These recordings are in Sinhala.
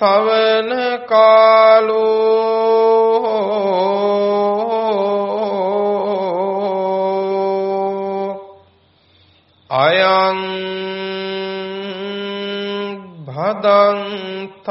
ශවන කාලෝ අයං භදන්තා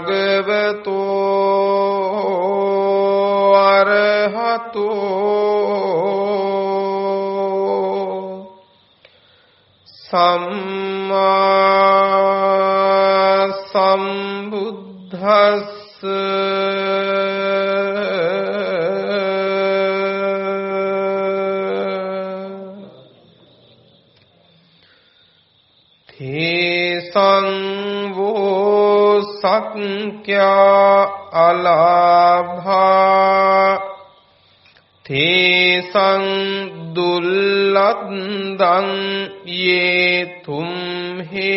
භගවතු අරහතු සම්මා සම්බුද්දස්ස සක්ඛ්‍යා අලාභා තේසං දුල්ලද්දං යේ තුම්හි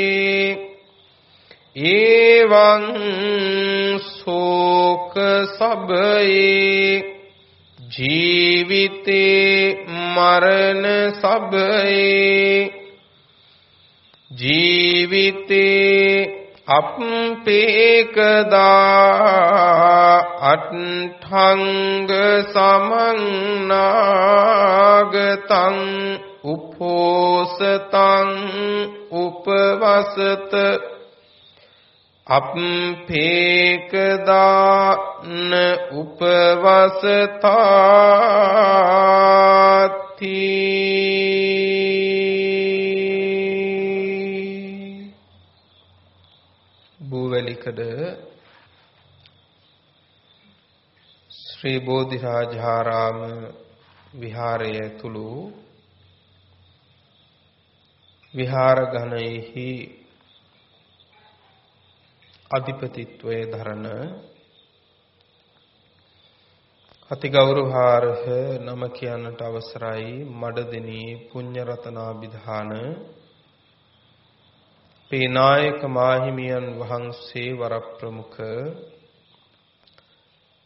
එවං ශෝක සබයේ ජීවිතේ මරණ සබයේ ජීවිතේ අප්පේකදා අට්ඨංග සමන්නාගතං උපෝසතං උපවසත අප්පේකදාන උපවසතාති බූවැලිකඩ ශ්‍රී බෝධිරාජාරාම විහාරය ඇතුළු විහාර ඝනයෙහි අධිපතිත්වයේ දරන අතිගෞරවාර්හ නම කියන්නට අවසරයි මඩදෙනී පුඤ්ඤ රතනාභිධාන අපේ නායක මාහිමියන් වහන්සේ වරප්‍රමුඛ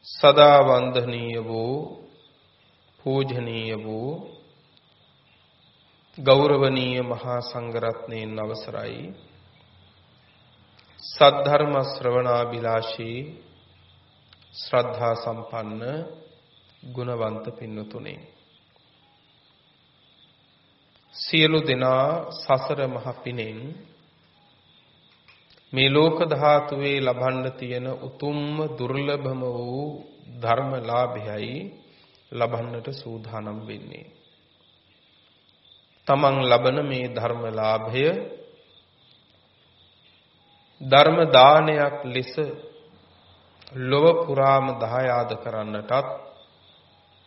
සදා වන්දනීය වූ පූජනීය වූ ගෞරවනීය මහා සංඝරත්නයන් අවසරයි. සද්ධර්ම ශ්‍රවණාබිලාෂී ශ්‍රද්ධා සම්පන්න ගුණවන්ත පින්වතුනි. සියලු දෙනා සසර මහ පිනෙන් මේ ලෝක ධාතුවේ ලබන්න තියෙන උතුම්ම දුර්ලභම වූ ධර්මලාභයයි ලබන්නට සූදානම් වෙන්නේ. තමන් ලබන මේ ධර්මලාභය ධර්ම දානයක් ලෙස ලොව පුරාම දහයාද කරන්නටත්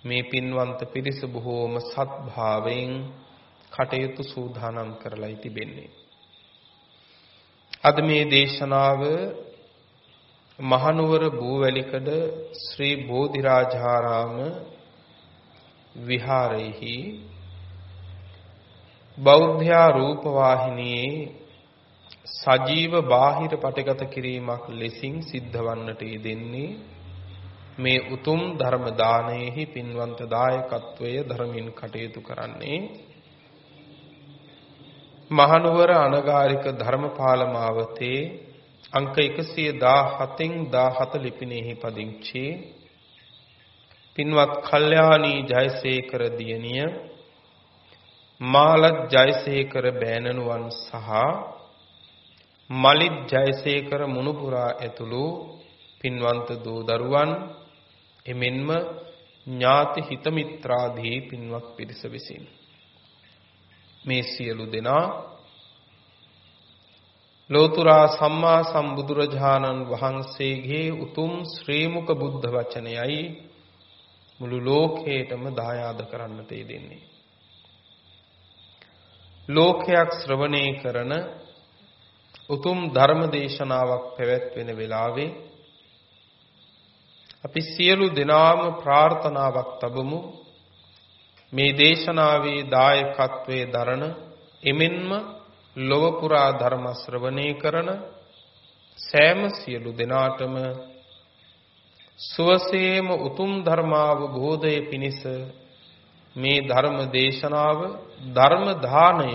මේ පින්වන්ත පිරිස බොහෝම සත්භාවයෙන් කටයුතු සූදානම් කරලයි තිබෙන්නේ. අද මේ දේශනාව මහනුවර බූවැලිකඩ ශ්‍රී බෝධිරාජාරාම විහාරයේහි බෞද්ධයා රූපවාහිනියේ සජීව බාහිර පටගත කිරීමක් ලෙසින් සිද්ධවන්නට යෙදෙන්නේ මේ උතුම් ධර්ම දානයේහි පින්වන්ත දායකත්වය ධර්මින් කටයුතු කරන්නේ මහනුවර අනගාരിക ධර්මපාල මාවතේ අංක 117න් 17 ලිපිනයෙහි පදිංචි පින්වත් කල්යාණී ජයසේකර දියණිය මාලත් ජයසේකර බෑණනුවන් සහ මලිත් ජයසේකර මුණුපුරා ඇතුළු පින්වන්ත දූ දරුවන් එමෙන්ම ඥාති හිත මිත්‍රාදී පින්වත් පිරිස විසින්. මේ සියලු දෙනා ලෝතුරා සම්මා සම්බුදුරජාණන් වහන්සේගේ උතුම් ශ්‍රී මුක බුද්ධ වචනයයි මුළු ලෝකේටම දායාද කරන්නට යෙදෙන්නේ. ලෝකයක් ශ්‍රවණය කරන උතුම් ධර්ම දේශනාවක් පැවැත්වෙන වෙලාවේ අපි සියලු දෙනාම ප්‍රාර්ථනාවක් තබමු මේ දේශනාවේ දායකත්වයේ දරන එමෙන්ම ලොව පුරා ධර්ම ශ්‍රවණය කරන සෑම සියලු දෙනාටම සුවසේම උතුම් ධර්මාවබෝධය පිණිස මේ ධර්ම දේශනාව ධර්ම දාණය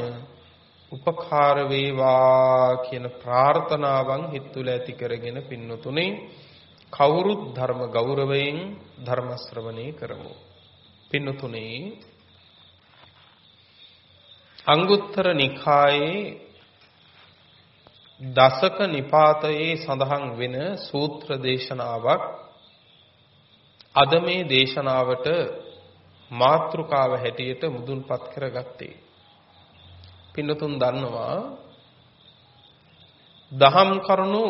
උපකාර වේවා කියන ප්‍රාර්ථනාවන් හිත තුළ ඇති කරගෙන පින්නතුනේ කවුරුත් ධර්ම ගෞරවයෙන් ධර්ම ශ්‍රවණය කරමු. පින්නතුනේ අංගුත්තර නිකායේ දසක නිපාතයේ සඳහන් වෙන සූත්‍ර දේශනාවක් අද මේ දේශනාවට මාතෘකාව හැටියට මුදුන්පත් කරගත්තේ. පින්නතුන් දන්නවා දහම් කරුණු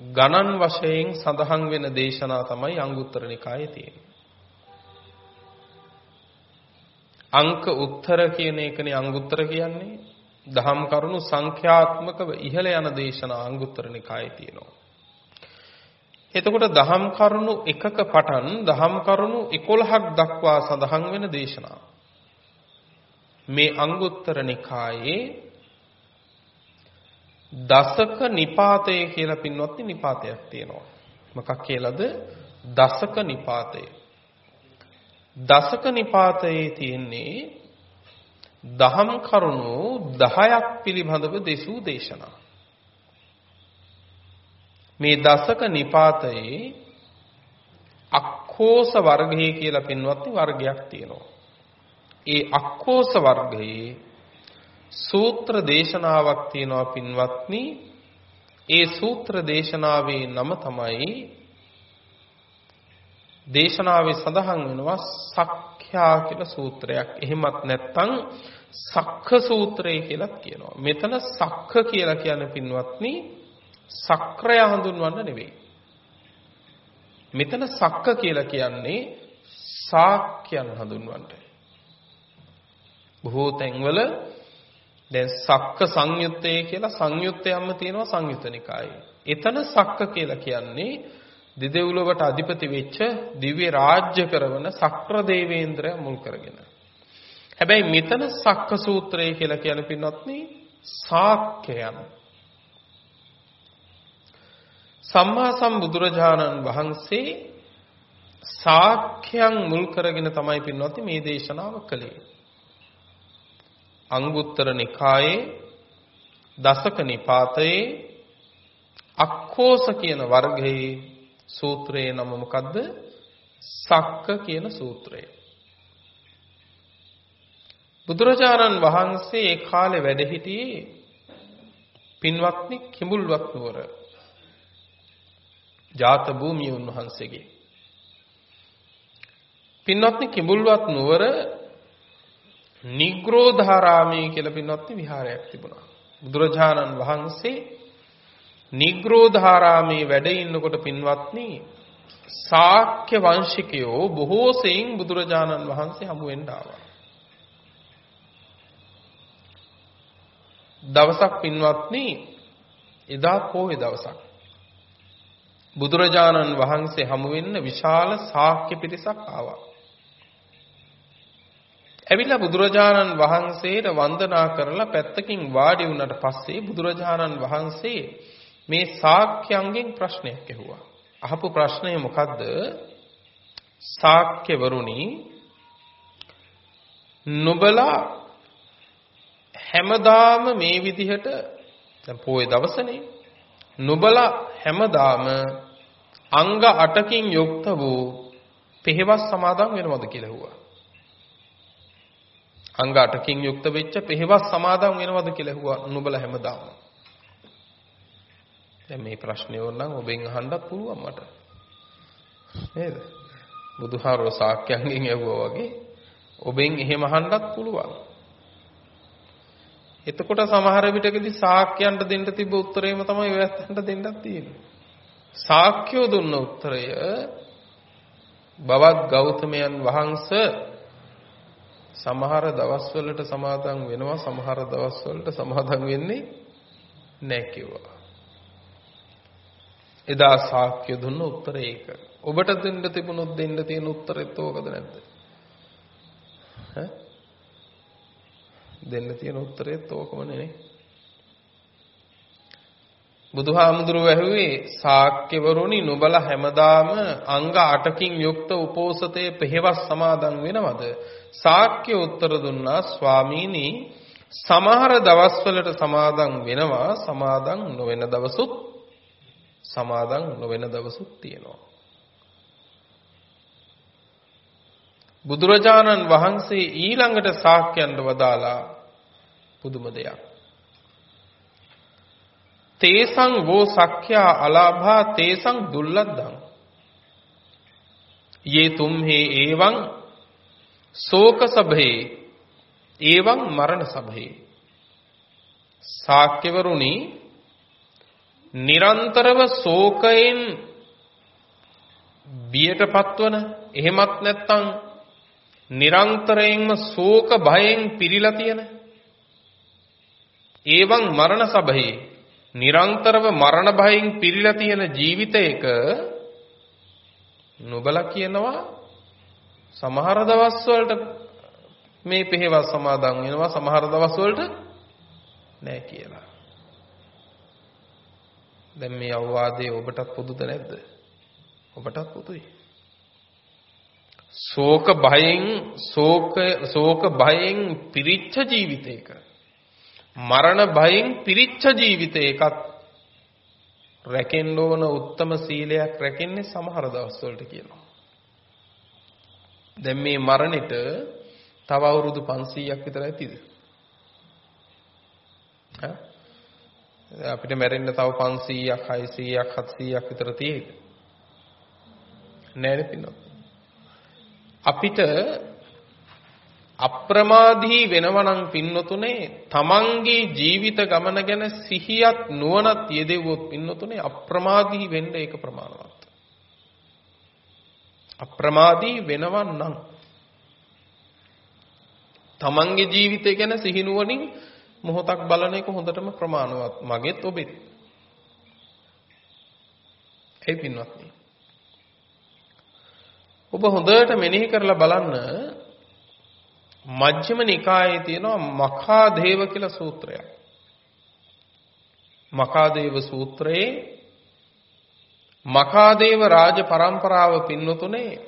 ගණන් වශයෙන් සඳහන් වෙන දේශනා තමයි අංගුත්තර නිකායේ තියෙන්නේ. අංක උත්තර කියන එකනේ අංගුත්තර කියන්නේ. දහම් කරුණු සංඛ්‍යාත්මකව ඉහළ යන දේශනා අංගුත්තර නිකායේ තියෙනවා. එතකොට දහම් කරුණු එකක පටන් දහම් කරුණු 11ක් දක්වා සඳහන් වෙන දේශනා. මේ අංගුත්තර නිකායේ දසක නිපාතය කියලා පින්වත්නි නිපාතයක් තියෙනවා. මොකක් කියලාද? දසක නිපාතය. දසක නිපාතයේ තියෙන්නේ දහම් කරුණු 10ක් පිළිබඳව දෙසූ දේශනා. මේ දසක නිපාතයේ අක්කෝස වර්ගය කියලා පින්වත්නි වර්ගයක් තියෙනවා. ඒ අක්කෝස වර්ගයේ සූත්‍ර දේශනාවක් තියෙනවා පින්වත්නි. ඒ සූත්‍ර දේශනාවේ නම තමයි දේශනාවේ සඳහන් වෙනවා සක්ඛ්‍යා කියලා සූත්‍රයක්. එහෙමත් නැත්නම් සක්ඛ සූත්‍රය කියලාත් කියනවා. මෙතන සක්ඛ කියලා කියන්නේ පින්වත්නි සක්‍රය හඳුන්වන්න නෙවෙයි. මෙතන සක්ක කියලා කියන්නේ සාක්‍යයන් හඳුන්වන්නයි. බොහෝ තැන්වල දැන් සක්ක සංයුත්තේ කියලා සංයුත්තයක්ම තියෙනවා සංයුත නිකායේ. එතන සක්ක කියලා කියන්නේ දෙදෙව්ලොවට අධිපති වෙච්ච දිව්‍ය රාජ්‍ය කරවන සක්‍ර දේවේන්ද්‍රය මුල් කරගෙන. හැබැයි මෙතන සක්ක සූත්‍රය කියලා කියන පින්වත්නි සාක්‍යයන් සම්මා සම්බුදුරජාණන් වහන්සේ සාක්‍යයන් මුල් කරගෙන තමයි පින්වත්නි මේ දේශනාව කළේ. අංගුත්තර නිකායේ දසක නිපාතයේ අක්කෝස කියන වර්ගයේ සූත්‍රයේ නම මොකද්ද? සක්ක කියන සූත්‍රය. බුදුරජාණන් වහන්සේ ඒ කාලේ වැඩ සිටියේ පින්වත්නි කිඹුල්වත් නුවර ජාත භූමිය උන්වහන්සේගේ. පින්වත්නි කිඹුල්වත් නුවර නිග්‍රෝධාරාමයේ කියලා පින්වත්නි විහාරයක් තිබුණා. බුදුරජාණන් වහන්සේ නිග්‍රෝධාරාමයේ වැඩ ඉන්නකොට පින්වත්නි ශාක්‍ය වංශිකයෝ බොහෝ සෙයින් බුදුරජාණන් වහන්සේ හමු වෙන්න ආවා. දවසක් පින්වත්නි එදා පොයේ දවසක්. බුදුරජාණන් වහන්සේ හමු වෙන්න විශාල ශාක්‍ය පිරිසක් ආවා. ඇවිල්ලා බුදුරජාණන් වහන්සේට වන්දනා කරලා පැත්තකින් වාඩි වුණාට පස්සේ බුදුරජාණන් වහන්සේ මේ ශාක්‍යයන්ගෙන් ප්‍රශ්නයක් ඇහුවා. අහපු ප්‍රශ්නය මොකද්ද? ශාක්‍යවරුනි නුඹලා හැමදාම මේ විදිහට දැන් පොයේ දවසනේ නුඹලා හැමදාම අංග 8කින් යුක්ත වූ පෙහෙවස් සමාදන් වෙනවද කියලා ඇහුවා. අංග 8කින් යුක්ත වෙච්ච පෙහෙවස් සමාදන් වෙනවද කියලා ඇහුවා නුඹලා හැමදාම. දැන් මේ ප්‍රශ්නේ ඕනනම් ඔබෙන් අහන්නත් පුළුවන් මට. නේද? බුදුහාරෝ සාක්‍යයන්ගෙන් ඇහුවා වගේ ඔබෙන් එහෙම අහන්නත් පුළුවන්. එතකොට සමහර විටකදී සාක්‍යයන්ට දෙන්න තිබ්බ උත්තරේම තමයි ඔයයන්ට දෙන්නත් තියෙන්නේ. සාක්‍යෝ දුන්න උත්තරය බවත් ගෞතමයන් වහන්සේ සමහර දවස්වලට සමාදන් වෙනවා සමහර දවස්වලට සමාදන් වෙන්නේ නැහැ කිව්වා. එදා සාක්‍ය දුන්න උත්තරය ඒක. ඔබට දෙන්න තිබුණොත් දෙන්න තියෙන උත්තරෙත් ඕකද නැද්ද? ඈ දෙන්න තියෙන උත්තරෙත් ඕකමනේ නේ. බුදුහාමුදුරුව ඇහුවේ ශාක්‍යවරුනි නුඹලා හැමදාම අංග 8කින් යුක්ත උපෝසතයේ පෙහෙවස් සමාදන් වෙනවද? ශාක්‍ය උත්තර දුන්නා ස්වාමීනි සමහර දවස්වලට සමාදන් වෙනවා සමාදන් නොවන දවසුත් සමාදන් නොවන දවසුත් තියෙනවා. බුදුරජාණන් වහන්සේ ඊළඟට ශාක්‍යයන්ට වදාලා පුදුම දෙයක්. තේසං වෝ සක්ඛ්‍යා අලාභා තේසං දුල්ලද්දං. යේ තුම්හේ ඒවං ශෝක සභේ ඒවං මරණ සභේ. ශාක්‍යවරුනි නිරන්තරව ශෝකයෙන් බියටපත්වන එහෙමත් නැත්නම් නිරන්තරයෙන්ම ශෝක භයෙන් පිරීලා තියෙන ඒවන් මරණ සබහේ නිරන්තරව මරණ භයෙන් පිරීලා තියෙන ජීවිතයක නුබලා කියනවා සමහර දවස් වලට මේ පෙහෙවස් සමාදන් වෙනවා සමහර දවස් වලට නෑ කියලා. දැන් මේ අවවාදය ඔබටත් පොදුද නැද්ද? ඔබටත් පොදුයි. ශෝක භයෙන් ශෝක ශෝක භයෙන් පිරිච්ච ජීවිතයක මරණ භයෙන් පිරිච්ච ජීවිතයකත් රැකෙන්න ඕන උත්තම සීලයක් රැකෙන්නේ සමහර දවස්වලට කියනවා. දැන් මේ මරණෙට තව අවුරුදු 500ක් විතර ඇතිද? අපිට මැරෙන්න තව 500ක් 600ක් 700ක් විතර තියෙයිද? නෑනේ පින්නොත්. අපිට අප්‍රමාදී වෙනවනම් පින්නතුනේ තමන්ගේ ජීවිත ගමන ගැන සිහියත් නුවණත් යෙදෙව්වොත් පින්නතුනේ අප්‍රමාදී වෙන්න ඒක ප්‍රමාණවත්. අප්‍රමාදී වෙනවනම් තමන්ගේ ජීවිතය ගැන සිහිනුවණින් මොහොතක් බලන එක හොඳටම ප්‍රමාණවත්. මගෙත් ඔබෙත්. ඒ පින්වත්නි ඔබ හොඳට මෙනෙහි කරලා බලන්න මජ්ක්‍ධිම නිකායේ තියෙනවා මඛාදේව කියලා සූත්‍රයක්. මඛාදේව සූත්‍රයේ මඛාදේව රාජ පරම්පරාව පින්නතුනේ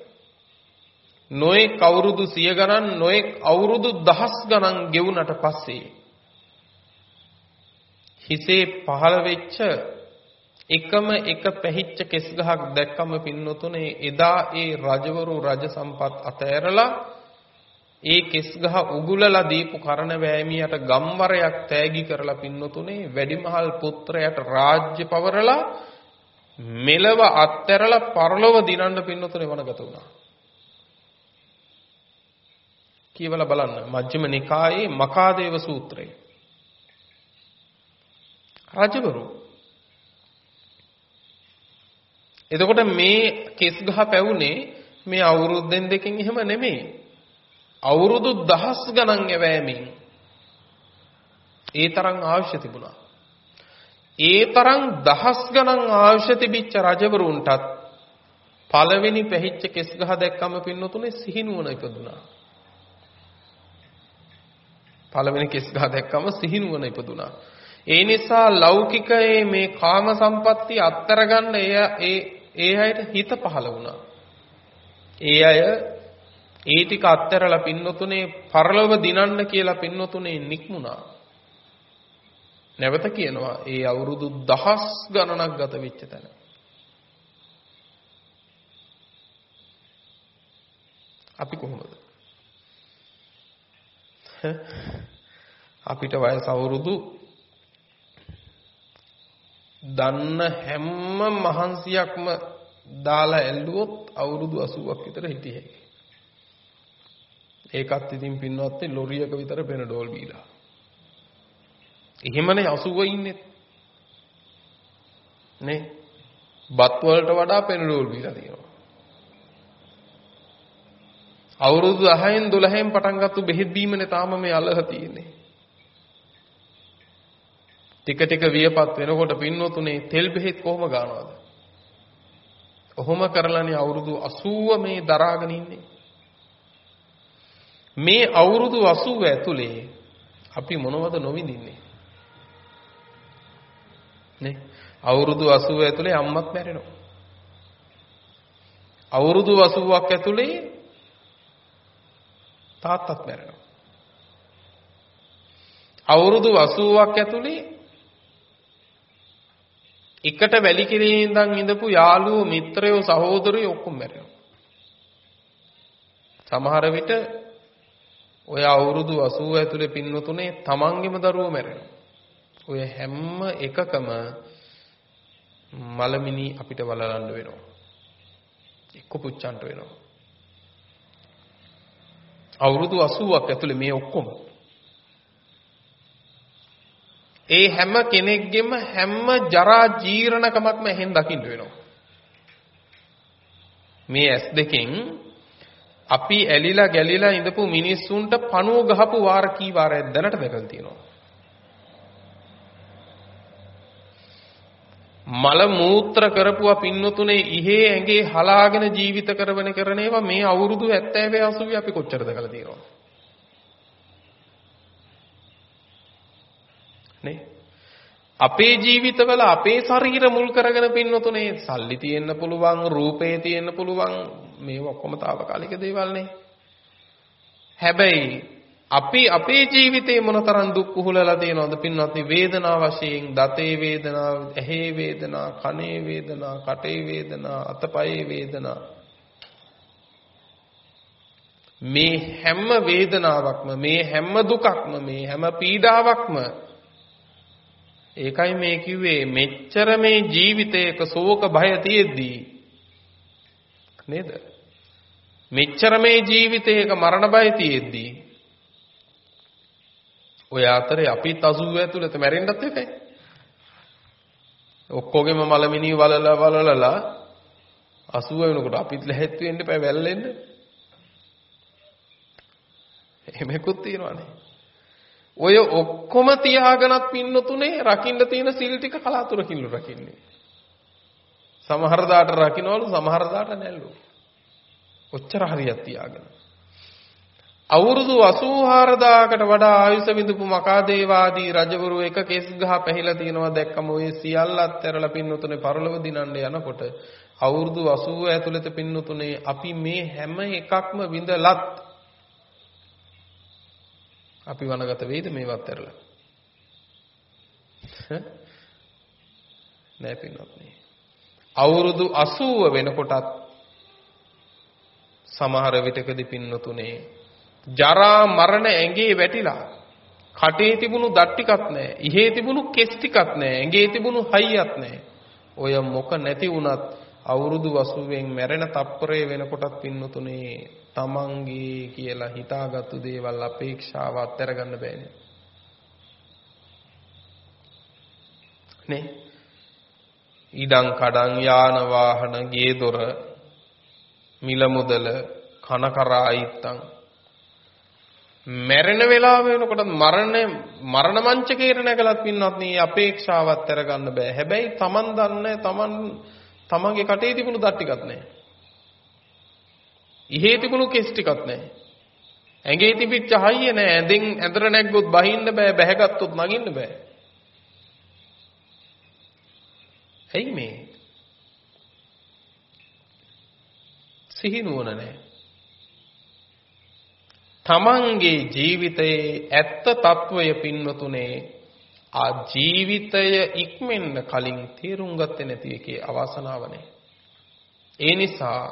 නොඑක් අවුරුදු සිය ගණන් නොඑක් අවුරුදු දහස් ගණන් ගෙවුනට පස්සේ හිසේ පහළ වෙච්ච එකම එක පැහිච්ච කෙස් ගහක් දැක්කම පින්නතුනේ එදා ඒ රජවරු රජ සම්පත් අතෑරලා ඒ කෙස් ගහ උගුලලා දීපු කරන වෑමියට ගම්වරයක් තෑගි කරලා පින්නතුනේ වැඩිමහල් පුත්‍රයාට රාජ්‍ය පවරලා මෙලව අත්හැරලා පරලොව දිනන්න පින්නතුනේ වනගත වුණා. කියවලා බලන්න මජ්ක්‍ධිම නිකායේ මකාදේව සූත්‍රය. රජවරු එතකොට මේ කෙස් ගහ පැවුනේ මේ අවුරුද්දෙන් දෙකකින් එහෙම නෙමෙයි. අවුරුදු දහස් ගණන් යවෑමෙන් ඒ තරම් අවශ්‍ය තිබුණා. ඒ තරම් දහස් ගණන් ආයුෂ තිබිච්ච රජවරුන්ටත් පළවෙනි පැහිච්ච කෙස් ගහ දැක්කම පින්නතුනේ සිහිනුවන ඉපදුනා. පළවෙනි කෙස් ගහ දැක්කම සිහිනුවන ඉපදුනා. ඒ නිසා ලෞකිකයේ මේ කාම සම්පatti අත්තර ගන්න ඒ ඒ ඒ අයට හිත පහළ වුණා. ඒ අය ඒ ටික අත්හැරලා පින්නතුනේ පරලොව දිනන්න කියලා පින්නතුනේ නික්මුණා. නැවත කියනවා ඒ අවුරුදු දහස් ගණනක් ගත වෙච්ච තැන. අපි කොහොමද? අපිට වයස අවුරුදු දන්න හැම මහන්සියක්ම දාලා ඇල්ලුවොත් අවුරුදු 80ක් විතර හිටියේ. ඒකත් ඉතින් පින්වත් ලොරියක විතර පෙනඩෝල් බීලා. එහෙමනේ 80 ඉන්නේ. නේ? බත් වලට වඩා පෙනඩෝල් බීලා තියෙනවා. අවුරුදු 10න් 12න් පටන් ගත්ත බෙහෙත් බීමනේ තාම මේ අල්ලලා තියෙන්නේ. ටික ටික වියපත් වෙනකොට පින්නතුනේ තෙල් බෙහෙත් කොහොම ගන්නවද? ඔහොම කරලානේ අවුරුදු 80 මේ දරාගෙන ඉන්නේ. මේ අවුරුදු 80 ඇතුලේ අපි මොනවද නොවිඳින්නේ? නේ? අවුරුදු 80 ඇතුලේ අම්මත් මැරෙනවා. අවුරුදු 80ක් ඇතුලේ තාත්තත් මැරෙනවා. අවුරුදු 80ක් ඇතුලේ එකට වැලි කිරේ ඉඳන් ඉඳපු යාළුවෝ මිත්‍රයෝ සහෝදරයෝ ඔක්කොම මැරෙනවා. සමහර විට ඔය අවුරුදු 80 ඇතුලේ පින්නතුනේ තමන්ගේම දරුවෝ මැරෙනවා. ඔය හැම එකකම මලමිනි අපිට වලලන්න වෙනවා. එක්ක පුච්චන්ට වෙනවා. අවුරුදු 80ක් ඇතුලේ මේ ඔක්කොම ඒ හැම කෙනෙක්ගෙම හැම ජරා ජීර්ණකමක්ම එහෙන් දකින්න වෙනවා. මේ ඇස් දෙකෙන් අපි ඇලිලා ගැලිලා ඉඳපු මිනිස්සුන්ට පණුව ගහපු වාර කී වාරයක් දැනට දැකලා තියෙනවා. මල මූත්‍ර කරපුවා පින්නතුනේ ඉහේ ඇඟේ හලාගෙන ජීවිත කරවන කරන ඒවා මේ අවුරුදු 70 80 අපි කොච්චරද කළා තියෙනවා. නේ? අපේ ජීවිතවල අපේ ශරීර මුල් කරගෙන පින්නතුනේ සල්ලි තියෙන්න පුළුවන් රූපේ තියෙන්න පුළුවන් මේ ඔක්කොම తాවකාලික දේවල් නේ. හැබැයි අපි අපේ ජීවිතේ මොනතරම් දුක් උහුලලා තියෙනවද පින්වත්නි? වේදනා වශයෙන් දතේ වේදනා ඇහි වේදනා කනේ වේදනා කටේ වේදනා අතපයේ වේදනා. මේ හැම වේදනාවක්ම මේ හැම දුකක්ම මේ හැම පීඩාවක්ම ඒකයි මේ කිව්වේ මෙච්චර මේ ජීවිතයක ශෝක භය තියෙද්දී නේද? මෙච්චර මේ ජීවිතයක මරණ බය තියෙද්දී ඔය අතරේ අපිත් 80 ඇතුළත මැරෙන්නත් එපේ. ඔක්කොගෙම මලමිනී වලලා වලලලා 80 වෙනකොට අපිත් ලැහැත් වෙන්න එපා වැල්ලෙන්න. එහෙමකුත් තියෙනවානේ. ඔය ඔක්කොම තියාගෙනත් පින්නතුනේ රකින්න තියෙන සිල් ටික කලාතුරකින්ලු රකින්නේ. සමහර දාට රකින්නවලු සමහර දාට නැල්ලු. ඔච්චර හරියක් තියාගෙන. අවුරුදු 84000කට වඩා ආයුෂ විඳපු මකාදේවාදී රජවරු එක කෙස් ගහ පැහිලා තියනවා දැක්කම ඔය සියල්ලත් ඇරලා පින්නතුනේ පරලොව දිනන්න යනකොට අවුරුදු 80 ඇතුළත පින්නතුනේ අපි මේ හැම එකක්ම විඳලත් අපි වනගත වෙයිද මේවත් ඇරලා? නෑ පින්වත්නි. අවුරුදු 80 වෙනකොටත් සමහර විටකදී පින්නතුනේ ජරා මරණ ඇඟේ වැටිලා කටේ තිබුණු දත් ටිකක් නැහැ. ඉහේ තිබුණු කෙස් ටිකක් නැහැ. ඇඟේ තිබුණු හයියක් නැහැ. ඔය මොක නැති වුණත් අවුරුදු 80න් මැරෙන තප්පරේ වෙනකොටත් පින්නතුනේ තමන්ගේ කියලා හිතාගත්තු දේවල් අපේක්ෂාව අත්හැරගන්න බෑනේ. නේ? ඉඩම් කඩම් යාන වාහන ගේ දොර මිල මුදල කන කරා අයිත්තම් මැරෙන වෙලාව වෙනකොට මරණ මරණ මංචකේර නැගලත් පින්නත් නේ අපේක්ෂාවත් අරගන්න බෑ. හැබැයි Taman දන්නේ Taman තමන්ගේ කටේ තිබුණු දත් ටිකක් නැහැ. ඉහේ තිබුණු කෙස් ටිකක් නැහැ. ඇඟේ තිබිච්ච හයිය නැහැ. ඇඳෙන් ඇඳර නැග්ගොත් බහින්න බෑ, බැහැගත්තොත් නගින්න බෑ. ඇයි මේ? සිහි නුවණ නැහැ. තමන්ගේ ජීවිතයේ ඇත්ත తත්වය පින්වතුනේ ආ ජීවිතය ඉක්මෙන්න කලින් තේරුම් ගත්තේ නැති එකේ අවාසනාවනේ. ඒ නිසා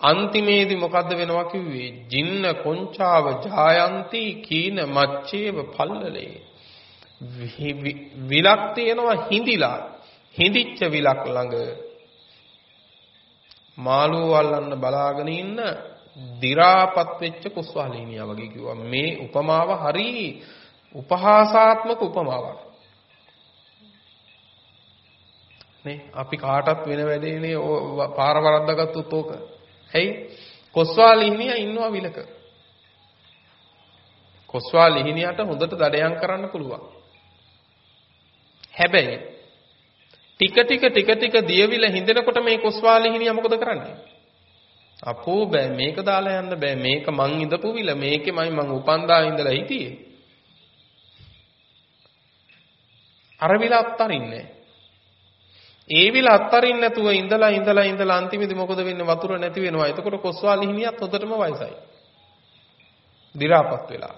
අන්තිමේදී මොකද්ද වෙනවා කිව්වේ? ජින්න කොංචාව ජායන්ති කීන මච්චේව පල්ලලේ. විලක් තියෙනවා හිඳිලා. හිඳිච්ච විලක් ළඟ මාළුව අල්ලන්න බලාගෙන ඉන්න දි รา පත් වෙච්ච කුස්වාලීනියා වගේ කිව්වා. මේ උපමාව හරි උපහාසාත්මක උපමාවක්. නේ අපි කාටත් වෙන වැඩේනේ පාර වරද්දාගත්තොත් ඕක. ඇයි? කොස්වාලිහිනියා ඉන්නවා විලක. කොස්වාලිහිනියට හොඳට දඩයන් කරන්න පුළුවන්. හැබැයි ටික ටික ටික ටික දියවිල හිඳෙනකොට මේ කොස්වාලිහිනියා මොකද කරන්නේ? අපෝ බෑ මේක දාලා යන්න බෑ මේක මං ඉඳපු විල මේකෙමයි මං උපන්දා ඉඳලා හිටියේ. අර විල අත්තරින්නේ. ඒ විල අත්තරින්න නැතුව ඉඳලා ඉඳලා ඉඳලා අන්තිමේදී මොකද වෙන්නේ වතුර නැති වෙනවා. එතකොට කොස්වාලි හිමියත් හොඳටම වයසයි. දි รา පත් වෙලා.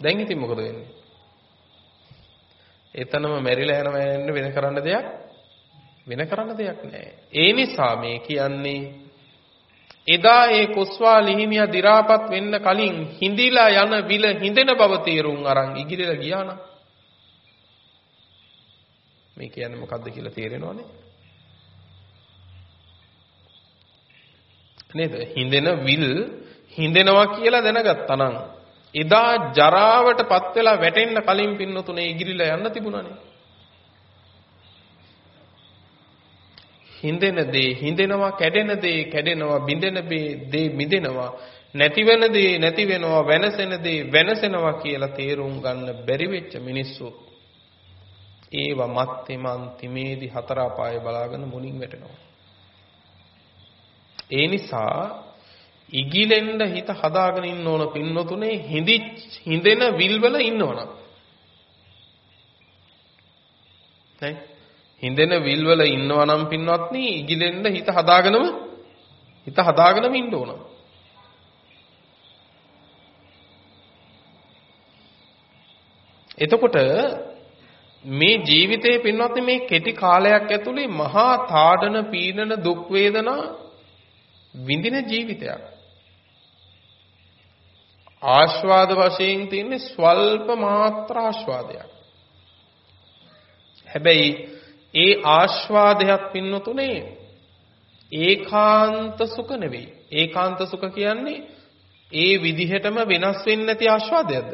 දැන් ඉතින් මොකද වෙන්නේ? එතනම මැරිලා යනවා වෙන කරන්න දෙයක් වෙන කරන්න දෙයක් නැහැ. ඒ නිසා මේ කියන්නේ එදා ඒ කොස්වා ලිහිමියා දි รา පත් වෙන්න කලින් හිඳිලා යන විල හිඳෙන බව තේරුම් අරන් ඉගිරිලා ගියා නම් මේ කියන්නේ මොකද්ද කියලා තේරෙනවනේ. නේද? හිඳෙන විල් හිඳෙනවා කියලා දැනගත්තා නම් එදා ජරාවටපත් වෙලා වැටෙන්න කලින් පින්නතුනේ ඉගිරිලා යන්න තිබුණානේ. හිඳෙන දේ හිඳෙනවා කැඩෙන දේ කැඩෙනවා බිඳෙන දේ බිඳෙනවා නැතිවෙන දේ නැති වෙනවා වෙනසෙන දේ වෙනසෙනවා කියලා තේරුම් ගන්න බැරි වෙච්ච මිනිස්සු ඒව මත්තෙම අන්තිමේදී හතර අපාය බලාගෙන මුලින් වැටෙනවා. ඒ නිසා ඉගිලෙන්න හිත හදාගෙන ඉන්න ඕන පින්නතුනේ හිඳි හිඳෙන විල්වල ඉන්නවනම්. නේ? හිඳෙන විල්වල ඉන්නවනම් පින්වත්නි ඉගිලෙන්න හිත හදාගෙනම හිත හදාගෙනම ඉන්න ඕන. එතකොට මේ ජීවිතයේ පින්වත්නි මේ කෙටි කාලයක් ඇතුලේ මහා තාඩන පීඩන දුක් වේදනා විඳින ජීවිතයක්. ආස්වාද වශයෙන් තියෙන්නේ ස්වල්ප මාත්‍ර ආස්වාදයක්. හැබැයි ඒ ආස්වාදයක් පින්නතුනේ ඒකාන්ත සුඛ නෙවෙයි. ඒකාන්ත සුඛ කියන්නේ ඒ විදිහටම වෙනස් වෙන්නේ නැති ආස්වාදයක්ද?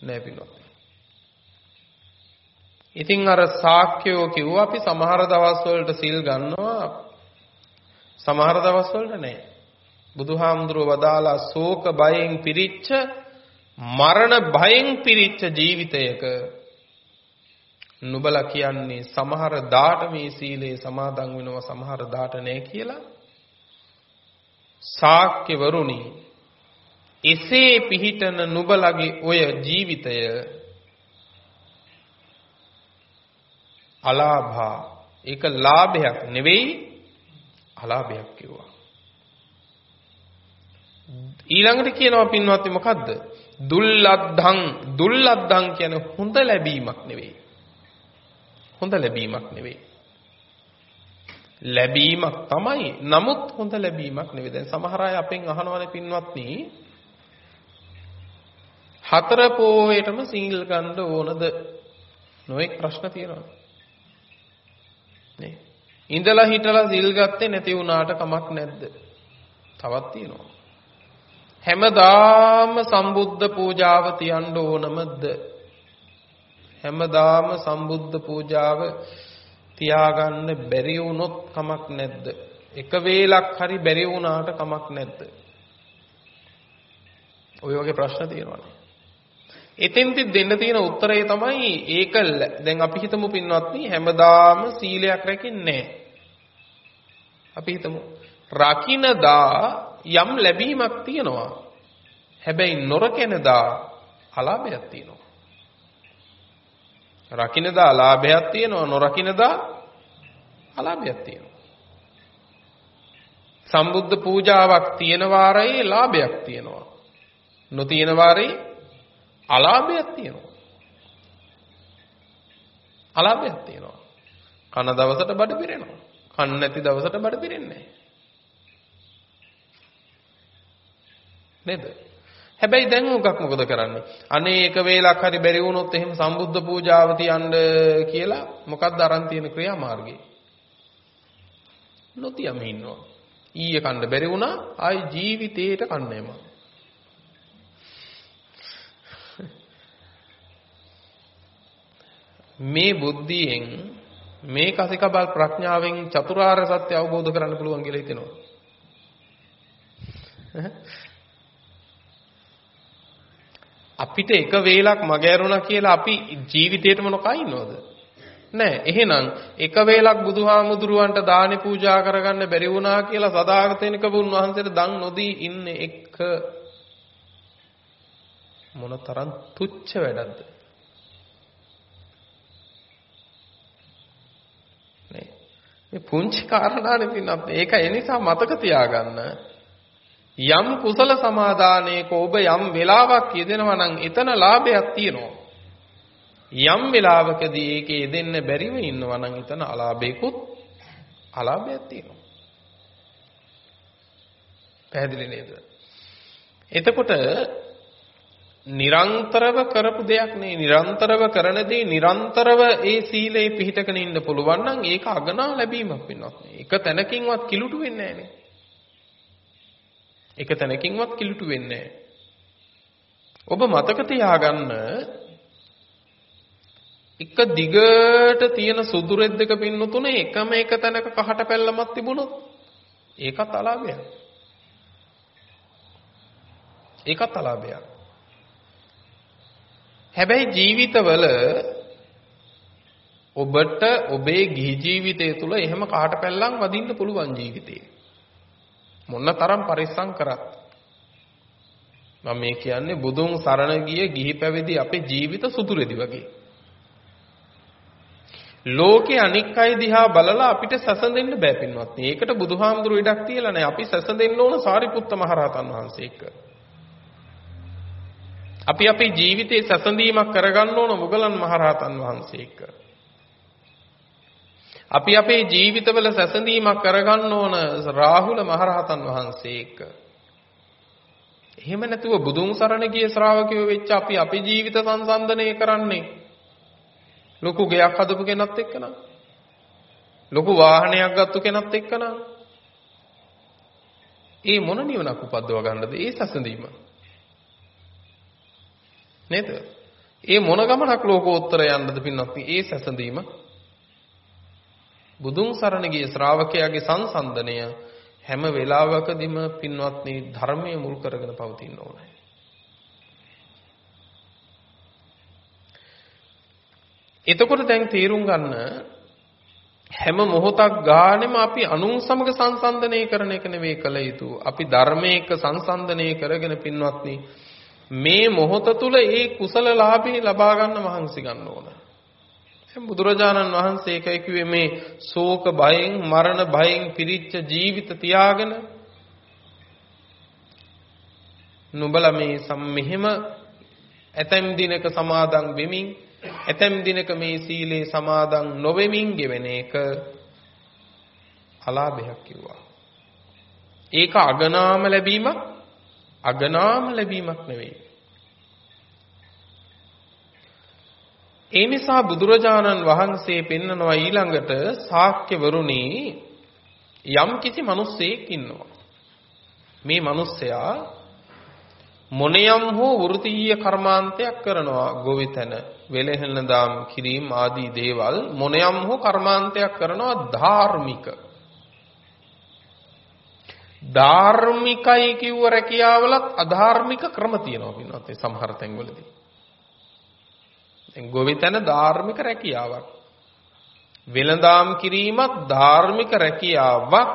නෑ පින්නත්. ඉතින් අර සාක්‍යෝ කිව්වා අපි සමහර දවස් වලට සිල් ගන්නවා සමහර දවස් වලට නෑ. බුදුහාමුදුරුව වදාලා ශෝක බයෙන් පිරිච්ච මරණ බයෙන් පිරිච්ච ජීවිතයක නුබලා කියන්නේ සමහර දාට මේ සීලේ සමාදන් වෙනවා සමහර දාට නෑ කියලා ශාක්‍ය වරුනි එසේ පිහිටන නුබලගේ ඔය ජීවිතය අලාභා. ඒක ලාභයක් නෙවෙයි අලාභයක් කිව්වා. ඊළඟට කියනවා පින්වත්නි මොකද්ද? දුල්ලද්ධං දුල්ලද්ධං කියන්නේ හොඳ ලැබීමක් නෙවෙයි. හොඳ ලැබීමක් නෙවෙයි. ලැබීමක් තමයි නමුත් හොඳ ලැබීමක් නෙවෙයි. දැන් සමහර අය අපෙන් අහනවානේ පින්වත්නි. හතර පෝයටම සීල් ගන්න ඕනද? නොඑක් ප්‍රශ්න තියෙනවා නේ. ඉඳලා හිටලා සිල් ගත්තේ නැති වුණාට කමක් නැද්ද? තවත් තියෙනවා. හැමදාම සම්බුද්ධ පූජාව තියන්න ඕනමද? හැමදාම සම්බුද්ධ පූජාව තියාගන්න බැරි වුණොත් කමක් නැද්ද? එක වේලක් හරි බැරි වුණාට කමක් නැද්ද? ඔය වගේ ප්‍රශ්න තියෙනවානේ. එතෙන්දි දෙන්න තියෙන උත්තරය තමයි ඒක දැන් අපි හිතමු පින්වත්නි හැමදාම සීලයක් රැකින්නේ අපි හිතමු රකින්නදා යම් ලැබීමක් තියෙනවා. හැබැයි නොරකෙනදා අලාභයක් තියෙනවා. රකින්නදා අලාභයක් තියෙනවා නොරකින්නදා අලාභයක් තියෙනවා. සම්බුද්ධ පූජාවක් තියෙන වාරයේ ලාභයක් තියෙනවා. නොතියන වාරේ අලාභයක් තියෙනවා. අලාභයක් තියෙනවා. කන දවසට බඩ පිරෙනවා. කන් නැති දවසට බඩ පිරෙන්නේ නේද? හැබැයි දැන් මොකක් මොකද කරන්නේ? අනේ එක වේලක් හරි බැරි වුණොත් එහෙම සම්බුද්ධ පූජාව තියන්න කියලා මොකක්ද අරන් තියෙන ක්‍රියාමාර්ගය? නොතියම ඉන්නවා. ඊයේ කන්න බැරි වුණා ආයි ජීවිතේට කන්නේම. මේ බුද්ධියෙන් මේ කසිකබල් ප්‍රඥාවෙන් චතුරාර්ය සත්‍ය අවබෝධ කරන්න පුළුවන් කියලා හිතෙනවා. අපිට එක වේලක් මගහැරුණා කියලා අපි ජීවිතේටම නොකා ඉන්නවද? නෑ. එහෙනම් එක වේලක් බුදුහාමුදුරුවන්ට දානි පූජා කරගන්න බැරි වුණා කියලා සදාගතේනික බුන් වහන්සේට දන් නොදී ඉන්නේ එක මොනතරම් තුච්ච වැඩක්ද? මේ පුංචි කාරණානේ පින්නත් ඒක ඒ නිසා මතක තියාගන්න. යම් කුසල සමාදානයක ඔබ යම් වෙලාවක් යෙදෙනවා නම් එතන ලාභයක් තියෙනවා. යම් වෙලාවකදී ඒකේ යෙදෙන්න බැරිව ඉන්නවා නම් එතන අලාභයකුත් අලාභයක් තියෙනවා. පැහැදිලි නේද? එතකොට නිරන්තරව කරපු දෙයක් නේ නිරන්තරව කරන දේ නිරන්තරව ඒ සීලේ පිහිටගෙන ඉන්න පුළුවන් නම් ඒක අගනා ලැබීමක් වෙනවා. එක තැනකින්වත් කිලුටු වෙන්නේ නැහැ එක තැනකින්වත් කිලුටු වෙන්නේ ඔබ මතක තියාගන්න එක දිගට තියෙන සුදු රෙද්දක පින්නතුනේ එකම එක තැනක කහට පැල්ලමක් තිබුණොත් ඒකත් අලාභයක්. ඒකත් අලාභයක්. හැබැයි ජීවිතවල ඔබට ඔබේ ගිහි ජීවිතය තුළ එහෙම කාට පැල්ලම් වදින්න පුළුවන් ජීවිතේ. මොන්න තරම් පරිස්සම් කරත්. මම මේ කියන්නේ බුදුන් සරණ ගිය ගිහි පැවිදි අපේ ජීවිත සුදුරෙදි වගේ. ලෝකේ අනික් අය දිහා බලලා අපිට සැසඳෙන්න බෑ පින්වත්. ඒකට බුදුහාමුදුරු ඉඩක් තියලා නැහැ. අපි සැසඳෙන්න ඕන සාරිපුත්ත මහරහතන් වහන්සේ එක්ක. අපි අපේ ජීවිතේ සැසඳීමක් කරගන්න ඕන මුගලන් මහරහතන් වහන්සේ එක්ක. අපි අපේ ජීවිතවල සැසඳීමක් කරගන්න ඕන රාහුල මහරහතන් වහන්සේ එක්ක. එහෙම නැතුව බුදුන් සරණ ගිය ශ්‍රාවකයෝ වෙච්ච අපි අපේ ජීවිත සංසන්දනය කරන්නේ. ලොකු ගෙයක් හදපු කෙනත් එක්කනම්. ලොකු වාහනයක් ගත්තු කෙනත් එක්කනම්. ඒ මොන නිවනක් උපද්දව ගන්නද? ඒ සැසඳීම. නේද? ඒ මොන ගමනක් ලෝකෝත්තර යන්නද පින්නත් ඒ සැසඳීම බුදුන් සරණ ගිය ශ්‍රාවකයාගේ සංසන්දනය හැම වෙලාවකදීම පින්වත්නි ධර්මයේ මුල් කරගෙන පවතින්න ඕනේ. එතකොට දැන් තේරුම් ගන්න හැම මොහොතක් ගානෙම අපි අනුන් සමග සංසන්දනය කරන එක නෙවෙයි කළ යුතු. අපි ධර්මයක සංසන්දනය කරගෙන පින්වත්නි මේ මොහොත තුල ඒ කුසල ලාභේ ලබා ගන්න මහන්සි ගන්න ඕන. දැන් බුදුරජාණන් වහන්සේ ඒකයි කිව්වේ මේ ශෝක භයෙන් මරණ භයෙන් පිරිච්ච ජීවිත තියාගෙන නුඹලා මේ මෙහෙම ඇතැම් දිනක සමාදන් වෙමින් ඇතැම් දිනක මේ සීලේ සමාදන් නොවෙමින් ගෙවෙන එක අලාභයක් කිව්වා. ඒක අගනාම ලැබීමක් අගනාම ලැබීමක් නෙවෙයි. ඒ නිසා බුදුරජාණන් වහන්සේ පෙන්නනවා ඊළඟට ශාක්‍යවරුනි යම් කිසි මිනිස්සෙක් ඉන්නවා. මේ මිනිස්සයා මොනියම් හෝ වෘත්තීය කර්මාන්තයක් කරනවා ගොවිතැන වෙලෙහෙන දාම් කිරීම ආදී දේවල් මොනියම් හෝ කර්මාන්තයක් කරනවා ධාර්මික ධාර්මිකයි කිව්ව රැකියාවලත් අධාර්මික ක්‍රම තියෙනවා පින්වත් ඒ සමහර තැන්වලදී. දැන් ගොවිතැන ධාර්මික රැකියාවක්. වෙළඳාම් කිරීමත් ධාර්මික රැකියාවක්.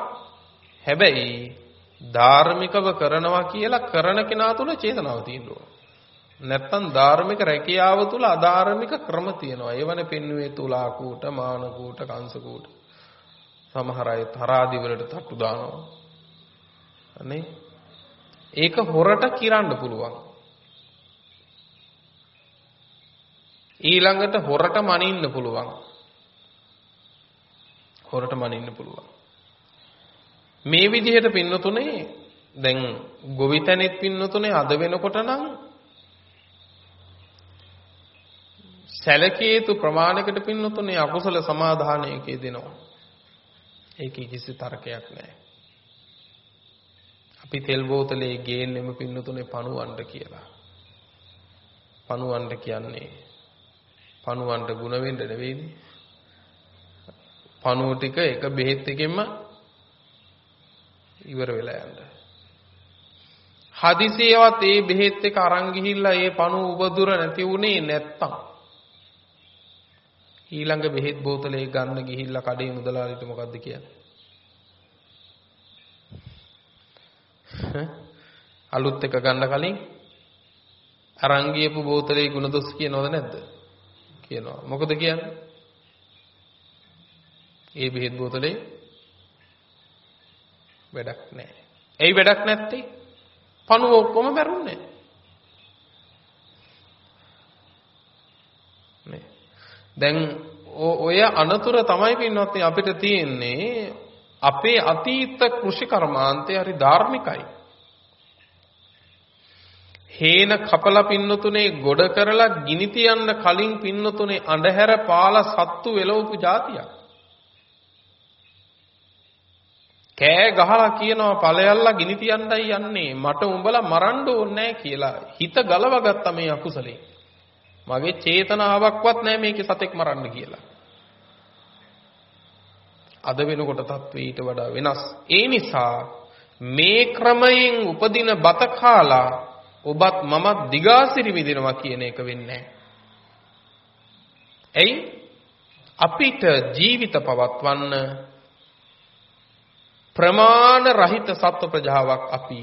හැබැයි ධාර්මිකව කරනවා කියලා කරන කෙනා තුල චේතනාව තියෙනවා. නැත්තම් ධාර්මික රැකියාව තුල අධාර්මික ක්‍රම තියෙනවා. ඒවනේ පින්නුවේ තුලා කූට, මාන කූට, කංශ කූට. සමහර අය තරාදි වලට තට්ටු දානවා. අනේ ඒක හොරට කිරන්න පුළුවන්. ඊළඟට හොරට මනින්න පුළුවන්. හොරට මනින්න පුළුවන්. මේ විදිහට පින්නතුනේ දැන් ගොවිතැනෙත් පින්නතුනේ අද වෙනකොට නම් සැලකිය යුතු ප්‍රමාණයකට පින්නතුනේ අකුසල සමාදානයකේ දෙනවා. ඒකේ කිසි තර්කයක් නැහැ. අපි තෙල් බෝතලේ ගේන්නෙම පින්නතුනේ පණුවන්න කියලා. පණුවන්න කියන්නේ පණුවන්න ಗುಣ වෙන්න නෙවෙයිද? පණුව ටික එක බෙහෙත් එකෙන්ම ඉවර වෙලා යන්න. හදිසියවත් ඒ බෙහෙත් එක අරන් ගිහිල්ලා ඒ පණුව උබදුර නැති වුණේ නැත්තම් ඊළඟ බෙහෙත් බෝතලේ ගන්න ගිහිල්ලා කඩේ මුදලාලිට මොකද්ද කියන්නේ? අලුත් එක ගන්න කලින් අරන් ගියපු බෝතලේ ಗುಣදොස් කියනවද නැද්ද? කියනවා. මොකද කියන්නේ? ඒ බෙහෙත් බෝතලේ වැඩක් නැහැ. ඇයි වැඩක් නැත්තේ? පණුව ඔක්කොම මැරුන්නේ. නේ. දැන් ඔය අනතුර තමයි පින්වත්නි අපිට තියෙන්නේ අපේ අතීත කෘෂි කර්මාන්තය හරි ධාර්මිකයි. හේන කපලා පින්නතුනේ ගොඩ කරලා ගිනි තියන්න කලින් පින්නතුනේ අඳුර පාලා සත්තු වෙලවපු જાතියක්. කෑ ගහලා කියනවා ඵලයල්ලා ගිනි තියන්නයි යන්නේ මට උඹලා මරන්න ඕනේ කියලා හිත ගලවගත්ත මේ අකුසලේ. මගේ චේතනාවක්වත් නැහැ මේකේ සතෙක් මරන්න කියලා. අද වෙනකොට තත්ත්වය ඊට වඩා වෙනස්. ඒ නිසා මේ ක්‍රමයෙන් උපදින බත කාලා ඔබත් මමත් දිගාසිරි විදිනවා කියන එක වෙන්නේ ඇයි? අපිට ජීවිත පවත්වන්න ප්‍රමාණ රහිත සත්ව ප්‍රජාවක් අපි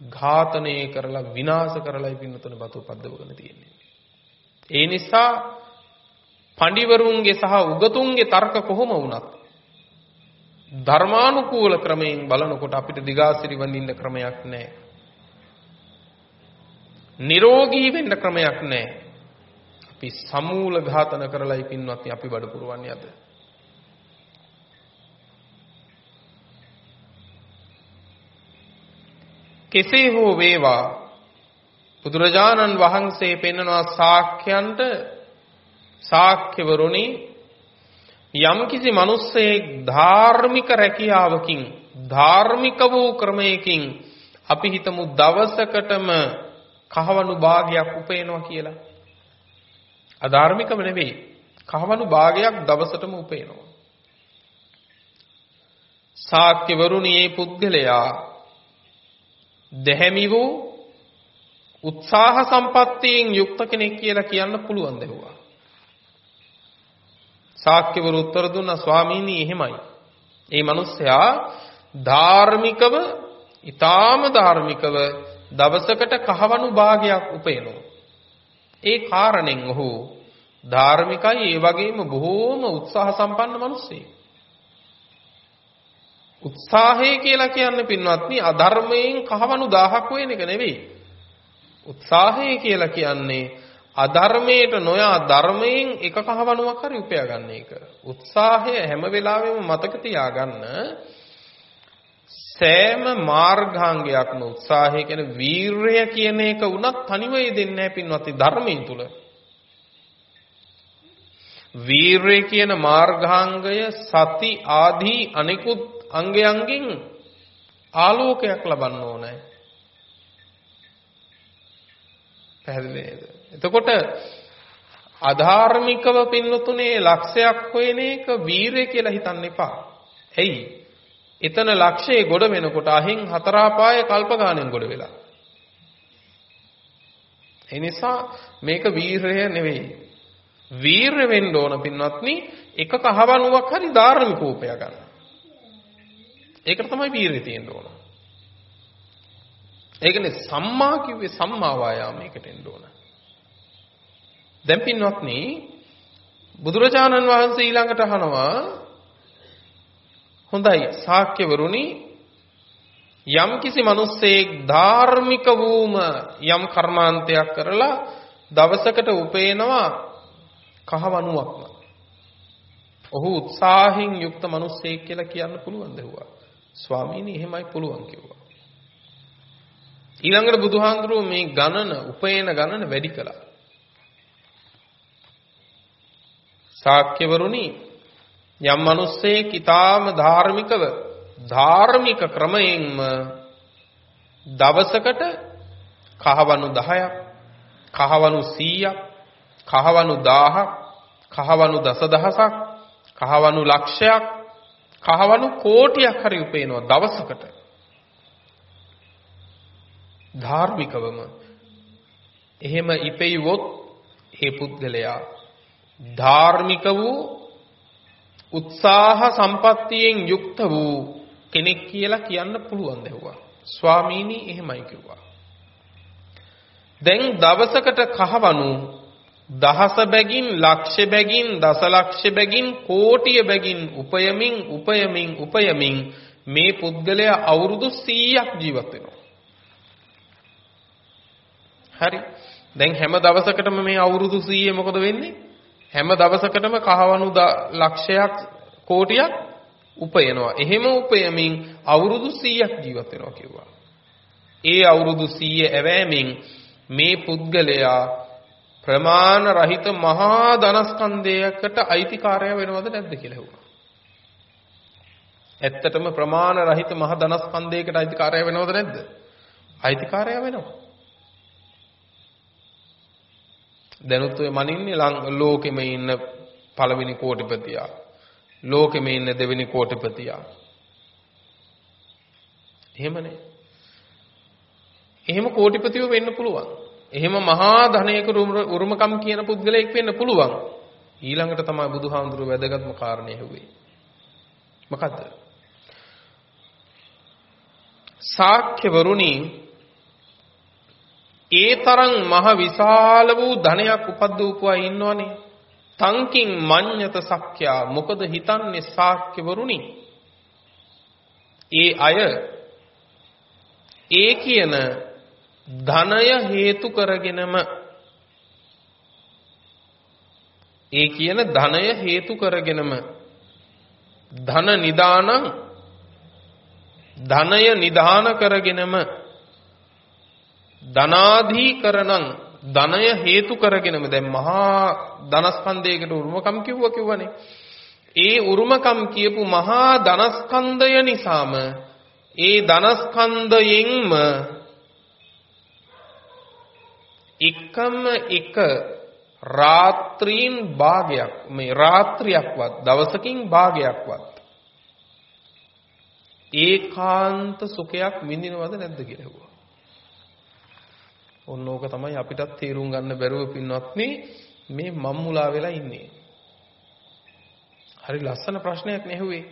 ඝාතනය කරලා විනාශ කරලායි පින්නතුනේ බතු පද්දවගෙන තියෙන්නේ. ඒ නිසා පඬිවරුන්ගේ සහ උගතුන්ගේ තර්ක කොහොම වුණත් ධර්මානුකූල ක්‍රමයෙන් බලනකොට අපිට දිගාසිරි වඳින්න ක්‍රමයක් නැහැ. නිරෝගී වෙන්න ක්‍රමයක් නැහැ. අපි සමූල ඝාතන කරලායි පින්වත්නි අපි බඩ පුරවන්නේ අද. කෙසේ හෝ වේවා බුදුරජාණන් වහන්සේ පෙන්වනවා ශාක්‍යයන්ට ශාක්‍යවරුනි යම්කිසි මිනිස්සෙක් ධාර්මික රැකියාවකින් ධාර්මික වූ ක්‍රමයකින් අපි හිතමු දවසකටම කහවණු භාගයක් උපයනවා කියලා. අධාර්මිකම නෙවෙයි. කහවණු භාගයක් දවසටම උපයනවා. ශාක්‍යවරුනි මේ පුද්ගලයා දැහැමි වූ උත්සාහ සම්පත්තියෙන් යුක්ත කෙනෙක් කියලා කියන්න පුළුවන් දෙවුවා. ශාක්‍යවරු උත්තර දුන්නා ස්වාමීනි එහෙමයි. ඒ මිනිස්සයා ධාර්මිකව, ඊටාම ධාර්මිකව දවසකට කහවණු භාගයක් උපයනවා. ඒ කාරණෙන් ඔහු ධාර්මිකයි ඒ වගේම බොහෝම උත්සාහ සම්පන්න මිනිස්සෙක්. උත්සාහය කියලා කියන්නේ පින්වත්නි අධර්මයෙන් කහවණු 1000ක් වෙන එක නෙවෙයි. උත්සාහය කියලා කියන්නේ අධර්මයට නොයා ධර්මයෙන් එක කහවණුවක් හරි උපයා ගන්න එක. උත්සාහය හැම වෙලාවෙම මතක තියාගන්න සෑම මාර්ගාංගයක්ම උත්සාහය කියන වීරය කියන එක උනත් තනිව දෙන්නේ නැහැ පින්වත්නි ධර්මයෙන් තුල. වීරය කියන මාර්ගාංගය සති ආදී අනිකුත් අංගයන්ගෙන් ආලෝකයක් ලබන්න ඕනේ. පැහැදිලි නේද? එතකොට අධාර්මිකව පින්නතුනේ ලක්ෂයක් හොයන එක වීරය කියලා හිතන්න එපා. ඇයි? එතන ලක්ෂයේ ගොඩ වෙනකොට අහින් හතරාපායේ කල්පගානෙන් ගොඩ වෙලා. ඒ නිසා මේක වීරය නෙවෙයි. වීර වෙන්න ඕන පින්වත්නි එක කහවණුවක් හරි ධාර්මික උපය ගන්න. ඒකට තමයි වීරිය තියෙන්න ඕන. ඒකනේ සම්මා කිව්වේ සම්මා වායාමයකට එන්න ඕන. දැන් පින්වත්නි බුදුරජාණන් වහන්සේ ඊළඟට අහනවා හොඳයි ශාක්‍යවරුනි යම් කිසි මිනිස්සෙක් ධාර්මික වූම යම් කර්මාන්තයක් කරලා දවසකට උපේනවා කහවණුවක්ම. ඔහු උත්සාහයෙන් යුක්ත මිනිස්සෙක් කියලා කියන්න පුළුවන් දෙවුවා. ස්වාමීනි එහෙමයි පුළුවන් කිව්වා. ඊළඟට බුදුහාඳුරුව මේ ගණන උපේන ගණන වැඩි කළා. ශාක්‍යවරුනි යම් මිනිස්සෙක් ඊටාම ධාර්මිකව ධාර්මික ක්‍රමයෙන්ම දවසකට කහවණු 10ක් කහවණු 100ක් කහවණු 1000ක් කහවණු දසදහසක් කහවණු ලක්ෂයක් කහවණු කෝටියක් හරි උපේනවා දවසකට. ධාර්මිකවම. එහෙම ඉපෙයිවොත් ඒ පුද්ගලයා ධාර්මික වූ උත්සාහ සම්පත්තියෙන් යුක්ත වූ කෙනෙක් කියලා කියන්න පුළුවන් දෙවුවා. ස්වාමීනි එහෙමයි කිව්වා. දැන් දවසකට කහවණු දහස බැගින් ලක්ෂ බැගින් දසලක්ෂ බැගින් කෝටිය බැගින් උපයමින් උපයමින් උපයමින් මේ පුද්ගලයා අවුරුදු 100ක් ජීවත් වෙනවා. හරි. දැන් හැම දවසකටම මේ අවුරුදු 100 මොකද වෙන්නේ? හැම දවසකටම කහවණු ලක්ෂයක් කෝටියක් උපයනවා. එහෙම උපයමින් අවුරුදු 100ක් ජීවත් වෙනවා කිව්වා. ඒ අවුරුදු 100 ඇවෑමෙන් මේ පුද්ගලයා ප්‍රමාණ රහිත මහා ධනස්කන්ධයකට අයිතිකාරය වෙනවද නැද්ද කියලා හෙව්වා. ඇත්තටම ප්‍රමාණ රහිත මහා ධනස්කන්ධයකට අයිතිකාරය වෙනවද නැද්ද? අයිතිකාරය වෙනවා. දැනුත් ඔය මනින්නේ ලෝකෙම ඉන්න පළවෙනි කෝටිපතියා. ලෝකෙම ඉන්න දෙවෙනි කෝටිපතියා. එහෙමනේ. එහෙම කෝටිපතිව වෙන්න පුළුවන්. එහෙම මහා ධනයක උරුමකම් කියන පුද්ගලයෙක් වෙන්න පුළුවන්. ඊළඟට තමයි බුදුහාමුදුරුවෝ වැදගත්ම කාරණේ හෙව්වේ. මොකද්ද? ශාක්‍ය වරුණී ඒ තරම් මහ විශාල වූ ධනයක් උපද්දවපුවා ඉන්නවනේ. තංකින් මඤ්ඤත සක්්‍යා මොකද හිතන්නේ ශාක්‍යවරුනි? ඒ අය ඒ කියන ධනය හේතු කරගෙනම ඒ කියන ධනය හේතු කරගෙනම ධන නිදානං ධනය නිදාන කරගෙනම ධනාධීකරණං ධනය හේතු කරගෙනම දැන් මහා ධනස්කන්ධයකට උරුමකම් කිව්ව කිව්වනේ. ඒ උරුමකම් කියපු මහා ධනස්කන්ධය නිසාම ඒ ධනස්කන්ධයෙන්ම එකම එක රාත්‍රීන් භාගයක් මේ රාත්‍රියක්වත් දවසකින් භාගයක්වත් ඒකාන්ත සුඛයක් විඳිනවද නැද්ද කියලා ඔන්න ඕක තමයි අපිටත් තේරුම් ගන්න බැරුව පින්වත්නි මේ මම්මුලා වෙලා ඉන්නේ. හරි ලස්සන ප්‍රශ්නයක් නෙහුවේ.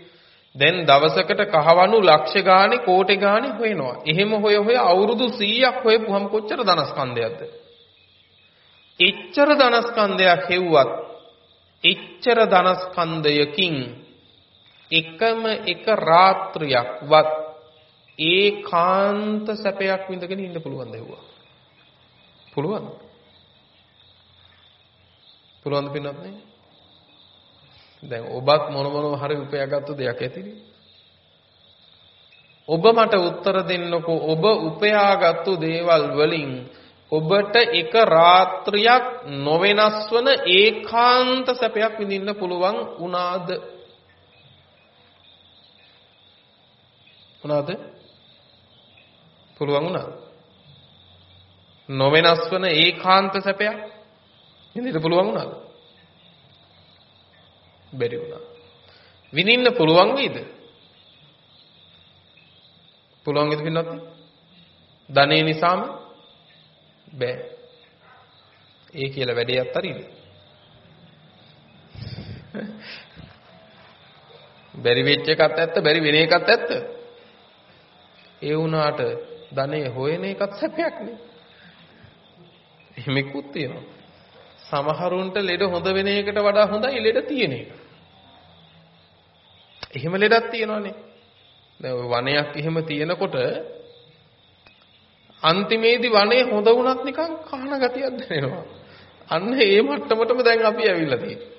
දැන් දවසකට කහවණු ලක්ෂ ගානේ කෝටි ගානේ හොයනවා. එහෙම හොය හොය අවුරුදු 100ක් හොයපුවම කොච්චර ධනස්කන්ධයක්ද? එච්චර ධනස්කන්ධයක් හෙව්වත් එච්චර ධනස්කන්ධයකින් එකම එක රාත්‍රියක්වත් ඒකාන්ත සැපයක් විඳගෙන ඉන්න පුළුවන් දෙව්වා. පුළුවන්. පුළුවන්ද පින්නත් නේ? දැන් ඔබත් මොන මොනව හරි උපයාගත්තු දෙයක් ඇතිනේ. ඔබ මට උත්තර දෙන්නකෝ ඔබ උපයාගත්තු දේවල් වලින් ඔබට එක රාත්‍රියක් නොවෙනස් වන ඒකාන්ත සැපයක් විඳින්න පුළුවන් වුණාද? වුණාද? පුළුවන් වුණාද? නොවෙනස් වන ඒකාන්ත සැපයක් විඳින්න පුළුවන් වුණාද? බැරි වුණා. විඳින්න පුළුවන් වේද? පුළුවන්ද පින්නත්? ධනෙ නිසාම බෑ. ඒ කියලා වැඩේක් අරින්න. බැරි වෙච්ච එකත් ඇත්ත බැරි වෙන එකත් ඇත්ත. ඒ වුණාට ධනෙ හොයන එකත් සැපයක් නේ. එහෙමකුත් තියෙනවා. සමහරුන්ට ලෙඩ හොඳ වෙන එකට වඩා හොඳයි ලෙඩ තියෙන එක. එහෙම ලෙඩක් තියෙනවනේ. දැන් වනයක් එහෙම තියෙනකොට අන්තිමේදී වනේ හොඳ වුණත් නිකන් කහන ගතියක් දැනෙනවා. අන්න ඒ මට්ටමටම දැන් අපි ඇවිල්ලා තියෙන්නේ.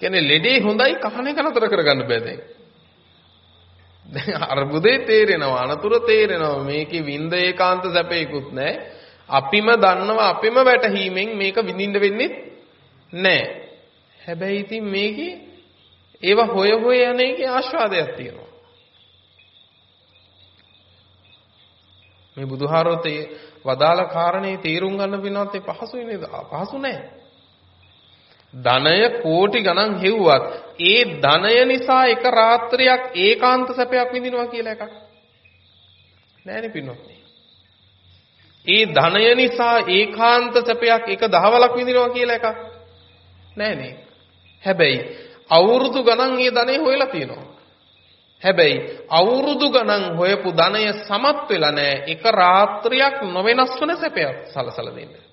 කියන්නේ ලෙඩේ හොඳයි කහන එක නතර කරගන්න බෑ දැන්. දැන් අර්බුදේ තේරෙනවා අනතුරු තේරෙනවා මේකේ විඳ ඒකාන්ත සැපේකුත් නැහැ. අපිම දන්නවා අපිම වැටහීමෙන් මේක විඳින්න වෙන්නේ නැහැ. හැබැයි ඉතින් මේකේ ඒව හොය හොය යන එකේ ආස්වාදයක් තියෙනවා. මේ බුදුහාරෝතේ වදාළ කාරණේ තේරුම් ගන්න පින්නත් ඒ පහසුයි නේද? පහසු නෑ. ධනය කෝටි ගණන් හෙව්වත් ඒ ධනය නිසා එක රාත්‍රියක් ඒකාන්ත සැපයක් විඳිනවා කියලා එකක් නෑනේ පින්නොත්. ඒ ධනය නිසා ඒකාන්ත සැපයක් එක දහවලක් විඳිනවා කියලා එකක් නෑනේ. හැබැයි අවුරුදු ගණන් ඒ ධනෙ හොයලා තියෙනවා. හැබැයි අවුරුදු ගණන් හොයපු ධනය සමත් වෙලා නැහැ එක රාත්‍රියක් නොවෙනස් වන සැපයක් සලසලා දෙන්න.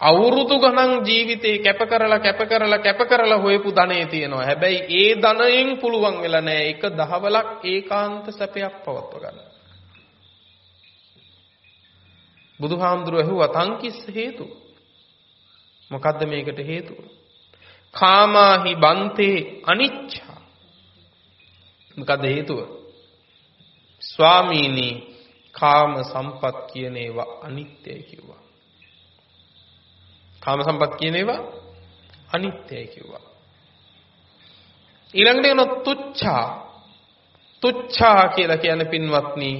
අවුරුදු ගණන් ජීවිතේ කැප කරලා කැප කරලා කැප කරලා හොයපු ධනෙ තියෙනවා. හැබැයි ඒ ධනයෙන් පුළුවන් වෙලා නැහැ එක දහවලක් ඒකාන්ත සැපයක් පවත්ව ගන්න. බුදුහාමුදුරුවෝ ඇහුවා තංකිස් හේතු. මොකද්ද මේකට හේතුව? කාමාහි බන්තේ අනිච්චා. මොකද හේතුව? ස්වාමීනි කාම සම්පත් කියන ඒවා අනිත්‍යයි කිව්වා. කාම සම්පත් කියන ඒවා අනිත්‍යයි කිව්වා. ඊළඟට එන තුච්ඡා තුච්ඡා කියලා කියන පින්වත්නි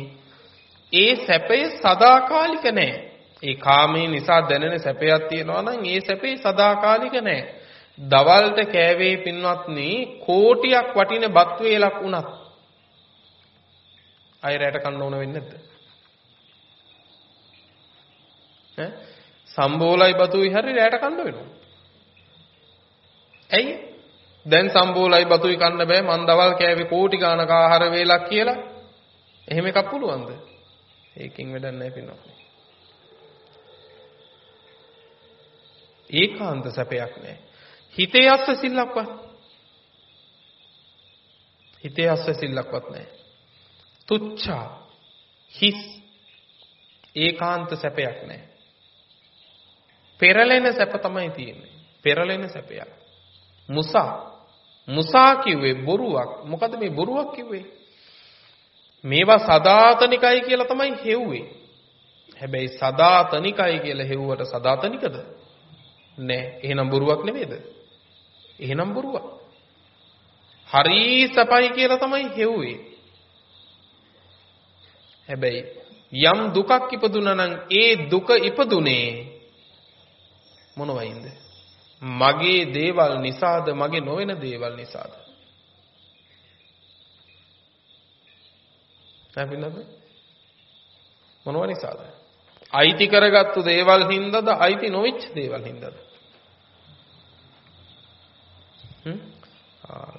ඒ සැපය සදාකාලික නැහැ. ඒ කාමයේ නිසා දැනෙන සැපයක් තියෙනවා නම් ඒ සැපේ සදාකාලික නැහැ. දවල්ට කෑවේ පින්වත්නි කෝටියක් වටින බත් වේලක් වුණත් අය රැට කන්න ඕන වෙන්නේ නැද්ද? ඈ සම්බෝලයි බතුයි හරි රැට කන්න වෙනවා. ඇයි? දැන් සම්බෝලයි බතුයි කන්න බෑ මං දවල් කෑවේ කෝටි ගාණක ආහාර වේලක් කියලා. එහෙම එකක් පුළුවන්ද? ඒකෙන් වැඩක් නැහැ පින්වත්නි. ඒකාන්ත සැපයක් නැහැ. හිතේ අස්වැසිල්ලක්වත් හිතේ අස්වැසිල්ලක්වත් නැහැ. තුච්ඡා හිස් ඒකාන්ත සැපයක් නැහැ. පෙරලෙන සැප තමයි තියෙන්නේ. පෙරලෙන සැපයක්. මුසා මුසා කිව්වේ බොරුවක්. මොකද මේ බොරුවක් කිව්වේ? මේවා සදාතනිකයි කියලා තමයි හෙව්වේ. හැබැයි සදාතනිකයි කියලා හෙව්වට සදාතනිකද? නෑ. එහෙනම් බොරුවක් නෙමෙයිද? එහෙනම් බොරුවක්. හරි සපයි කියලා තමයි හෙව්වේ. හැබැයි යම් දුකක් ඉපදුනා නම් ඒ දුක ඉපදුනේ මොන වයින්ද? මගේ දේවල් නිසාද මගේ නොවන දේවල් නිසාද? නැපින්නද? මොනව නිසාද? අයිති කරගත්තු දේවල් හින්දාද අයිති නොවිච්ච දේවල් හින්දාද?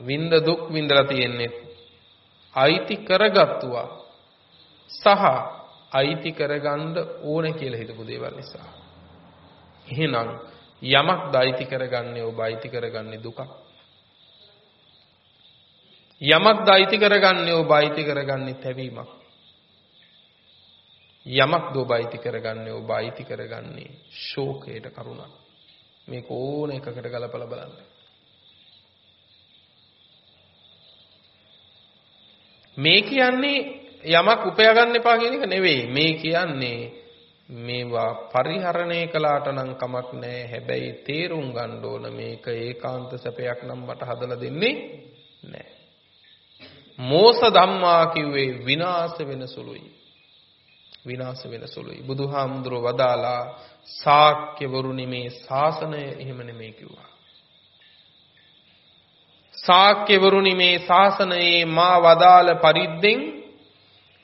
වින්ද දුක් විඳලා තියෙන්නේ අයිති කරගත්තුවා සහ අයිති කරගන්න ඕනේ කියලා හිතපු දේවල් නිසා. එහෙනම් යමක් දයිති කරගන්නේ ඔබ අයිති කරගන්නේ දුකක්. යමක් දයිති කරගන්නේ ඔබ අයිති කරගන්නේ තැවීමක්. යමක් ඔබ අයිති කරගන්නේ ඔබ අයිති කරගන්නේ ශෝකයට කරුණක්. මේක ඕන එකකට ගලපලා බලන්න. මේ කියන්නේ යමක් උපයා ගන්න එපා කියන එක නෙවෙයි. මේ කියන්නේ මේවා පරිහරණය කළාට නම් කමක් නැහැ. හැබැයි තේරුම් ගන්න ඕන මේක ඒකාන්ත සැපයක් නම් මට හදලා දෙන්නේ නැහැ. මෝස ධම්මා කිව්වේ විනාශ වෙන සුළුයි. විනාශ වෙන සුළුයි. බුදුහාමුදුරුව වදාලා ශාක්‍යවරුනි මේ ශාසනය එහෙම නෙමෙයි කිව්වා. ශාක්‍යවරුනි මේ ශාසනයේ මා වදාළ පරිද්දෙන්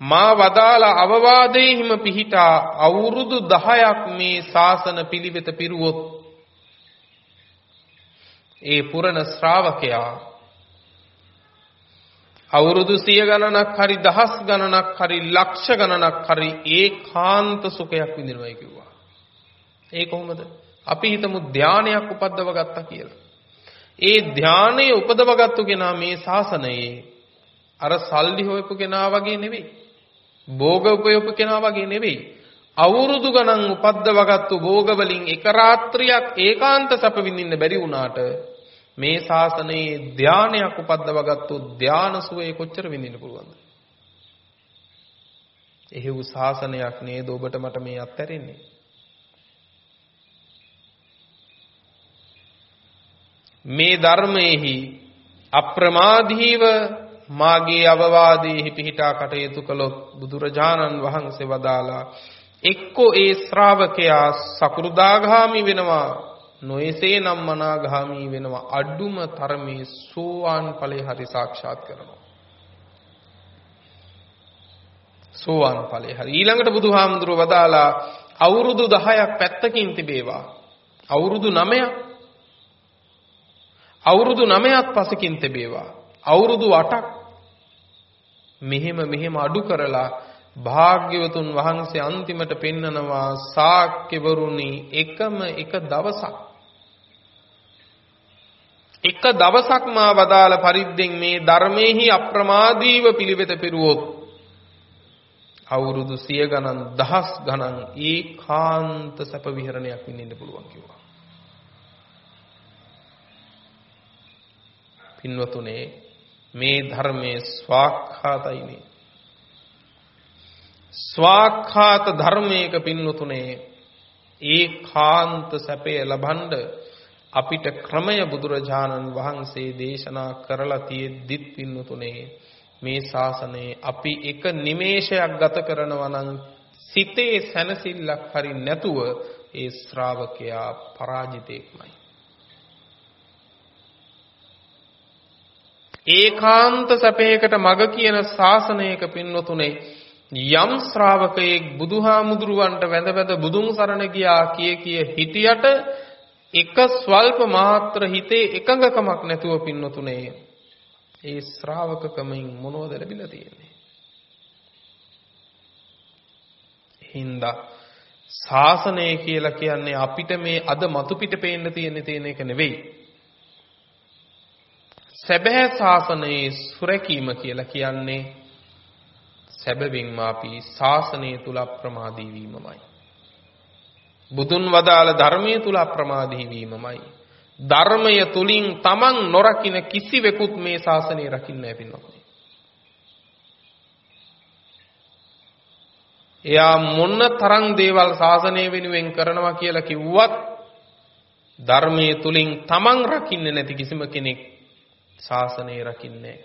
මා වදාළ අවවාදයෙහිම පිහිටා අවුරුදු 10ක් මේ ශාසන පිළිවෙත පිරුවොත් ඒ පුරණ ශ්‍රාවකයා අවුරුදු සිය ගණනක් හරි දහස් ගණනක් හරි ලක්ෂ ගණනක් හරි ඒකාන්ත සුඛයක් විඳිනවයි කිව්වා. ඒ කොහොමද? අපි හිතමු ධානයක් උපද්දව ගත්තා කියලා. ඒ ධානය උපදවගත්තු කෙනා මේ ශාසනයේ අර සල්ලි හොයපු කෙනා වගේ නෙවෙයි. භෝග උපයපු කෙනා වගේ නෙවෙයි. අවුරුදු ගණන් උපද්දවගත්තු භෝග වලින් එක රාත්‍රියක් ඒකාන්ත සැප විඳින්න බැරි වුණාට මේ ශාසනයේ ධානයක් උපද්දවගත්තු ධාන සුවේ කොච්චර විඳින්න පුළුවන්ද? එහෙව් ශාසනයක් නේද ඔබට මට මේ අත්හැරෙන්නේ? මේ ධර්මයේහි අප්‍රමාදීව මාගේ අවවාදයේහි පිහිටා කටයුතු කළොත් බුදුරජාණන් වහන්සේ වදාලා එක්කෝ ඒ ශ්‍රාවකයා සකෘදාගාමි වෙනවා නොයසේ නම් මනාගාමි වෙනවා. අඩුම තරමේ සෝවාන් ඵලය හරි සාක්ෂාත් කරනවා. සෝවාන් ඵලය හරි. ඊළඟට බුදුහාමුදුරුව වදාලා අවුරුදු 10ක් පැත්තකින් තිබේවා. අවුරුදු 9ක් අවුරුදු 9ක් පසකින් තිබේවා. අවුරුදු 8ක් මෙහෙම මෙහෙම අඩු කරලා භාග්‍යවතුන් වහන්සේ අන්තිමට පෙන්නනවා සාක්‍යවරුනි එකම එක දවසක් එක දවසක් මා වදාළ පරිද්දෙන් මේ ධර්මයේහි අප්‍රමාදීව පිළිවෙත පෙරුවොත් අවුරුදු සිය ගණන් දහස් ගණන් ඒකාන්ත සැප විහරණයක් විඳින්න පුළුවන් කිව්වා. පින්වතුනේ මේ ධර්මයේ ස්වාක්ඛාතයිනේ. ස්වාක්ඛාත ධර්මයක පින්වතුනේ ඒකාන්ත සැපය ලබනද අපිට ක්‍රමය බුදුරජාණන් වහන්සේ දේශනා කරලා තියෙද්දිත් පින්වතුනේ මේ ශාසනයේ අපි එක නිමේෂයක් ගත කරනවා නම් සිතේ සැනසෙල්ලක් හරි නැතුව ඒ ශ්‍රාවකයා පරාජිතෙක්මයි ඒකාන්ත සැපයකට මග කියන ශාසනයක පින්වතුනේ යම් ශ්‍රාවකයෙක් බුදුහාමුදුරුවන්ට වැඳ වැඳ බුදුන් සරණ ගියා කිය කිය හිටියට එක ස්වල්ප මාත්‍ර හිතේ එකඟකමක් නැතුව පින්වතුනේ ඒ ශ්‍රාවකකමින් මොනවද ලැබිලා තියෙන්නේ? හින්දා ශාසනය කියලා කියන්නේ අපිට මේ අද මතු පිට පේන්න තියෙන තියෙන එක නෙවෙයි. සැබෑ ශාසනයේ සුරැකීම කියලා කියන්නේ සැබවින්ම අපි ශාසනය තුල අප්‍රමාදී වීමමයි. බුදුන් වදාළ ධර්මයේ තුල අප්‍රමාදී වීමමයි. ධර්මය තුලින් තමන් නොරකින්න කිසිවෙකුත් මේ ශාසනය රකින්න ලැබෙන්නේ එයා මොන තරම් දේවල් ශාසනය වෙනුවෙන් කරනවා කියලා කිව්වත් ධර්මයේ තුලින් තමන් රකින්නේ නැති කිසිම කෙනෙක් ශාසනය රකින්නේ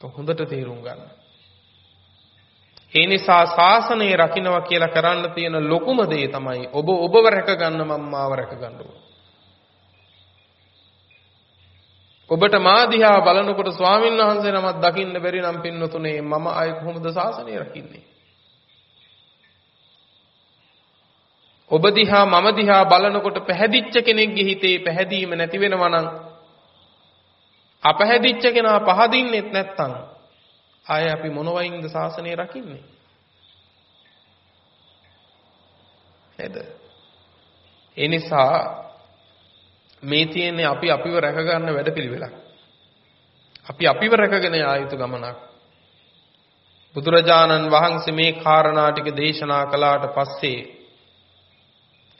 හොඳට තේරුම් ගන්න. ඒ නිසා ශාසනය රකින්නවා කියලා කරන්න තියෙන ලොකුම දේ තමයි ඔබ ඔබව රැක ගන්න මම මාව රැක ගන්න ඔබට මා දිහා බලනකොට ස්වාමීන් වහන්සේ නමක් දකින්න බැරි නම් පින්නතුනේ මම ආයේ කොහොමද ශාසනය රකින්නේ? ඔබ දිහා මම දිහා බලනකොට පැහැදිච්ච කෙනෙක්ගේ හිතේ පැහැදීම නැති වෙනවා නම් අපහැදිච්ච කෙනා පහදින්නෙත් නැත්තම් ආයේ අපි මොනවයින්ද සාසනය රකින්නේ? නේද? ඒ නිසා මේ තියෙන්නේ අපි අපිව රැක ගන්න වැඩපිළිවෙලක්. අපි අපිව රැකගෙන යා යුතු ගමනක්. බුදුරජාණන් වහන්සේ මේ කාරණා ටික දේශනා කළාට පස්සේ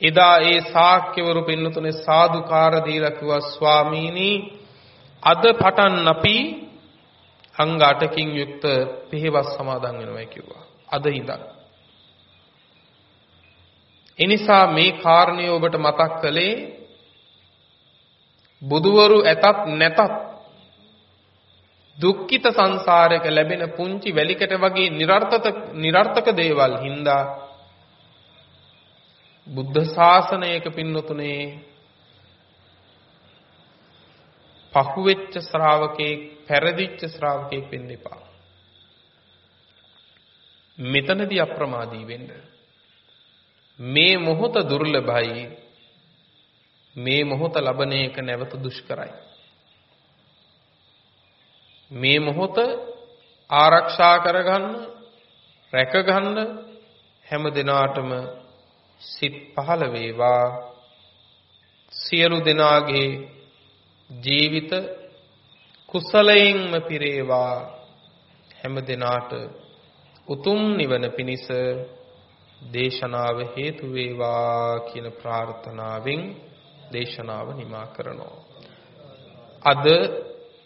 එදා ඒ ශාක්‍යවරු පින්නතුනේ සාදුකාර දීලා කිව්වා ස්වාමීනි අද පටන් අපි අංග 8කින් යුක්ත පිහෙවස් සමාදන් වෙනවායි කිව්වා. අද ඉඳන්. එනිසා මේ කාරණේ ඔබට මතක් කළේ බුදවරු ඇතත් නැතත් දුක්ඛිත සංසාරයක ලැබෙන පුංචි වැලිකට වගේ નિરර්ථක નિરර්ථක දේවල් හින්දා බුද්ධ ශාසනයක පින්නතුනේ පහුවෙච්ච ශ්‍රාවකෙක්, පෙරදිච්ච ශ්‍රාවකෙක් වෙන්න එපා. මෙතනදී අප්‍රමාදී වෙන්න. මේ මොහොත දුර්ලභයි. මේ මොහොත ලබන එක නැවත දුෂ්කරයි. මේ මොහොත ආරක්ෂා කරගන්න, රැකගන්න හැම දිනාටම සිත් පහළ වේවා. සියලු දෙනාගේ ජීවිත කුසලයෙන්ම පිරේවා හැම දිනාට උතුම් නිවන පිණිස දේශනාව හේතු වේවා කියන ප්‍රාර්ථනාවෙන් දේශනාව නිමා කරනවා. අද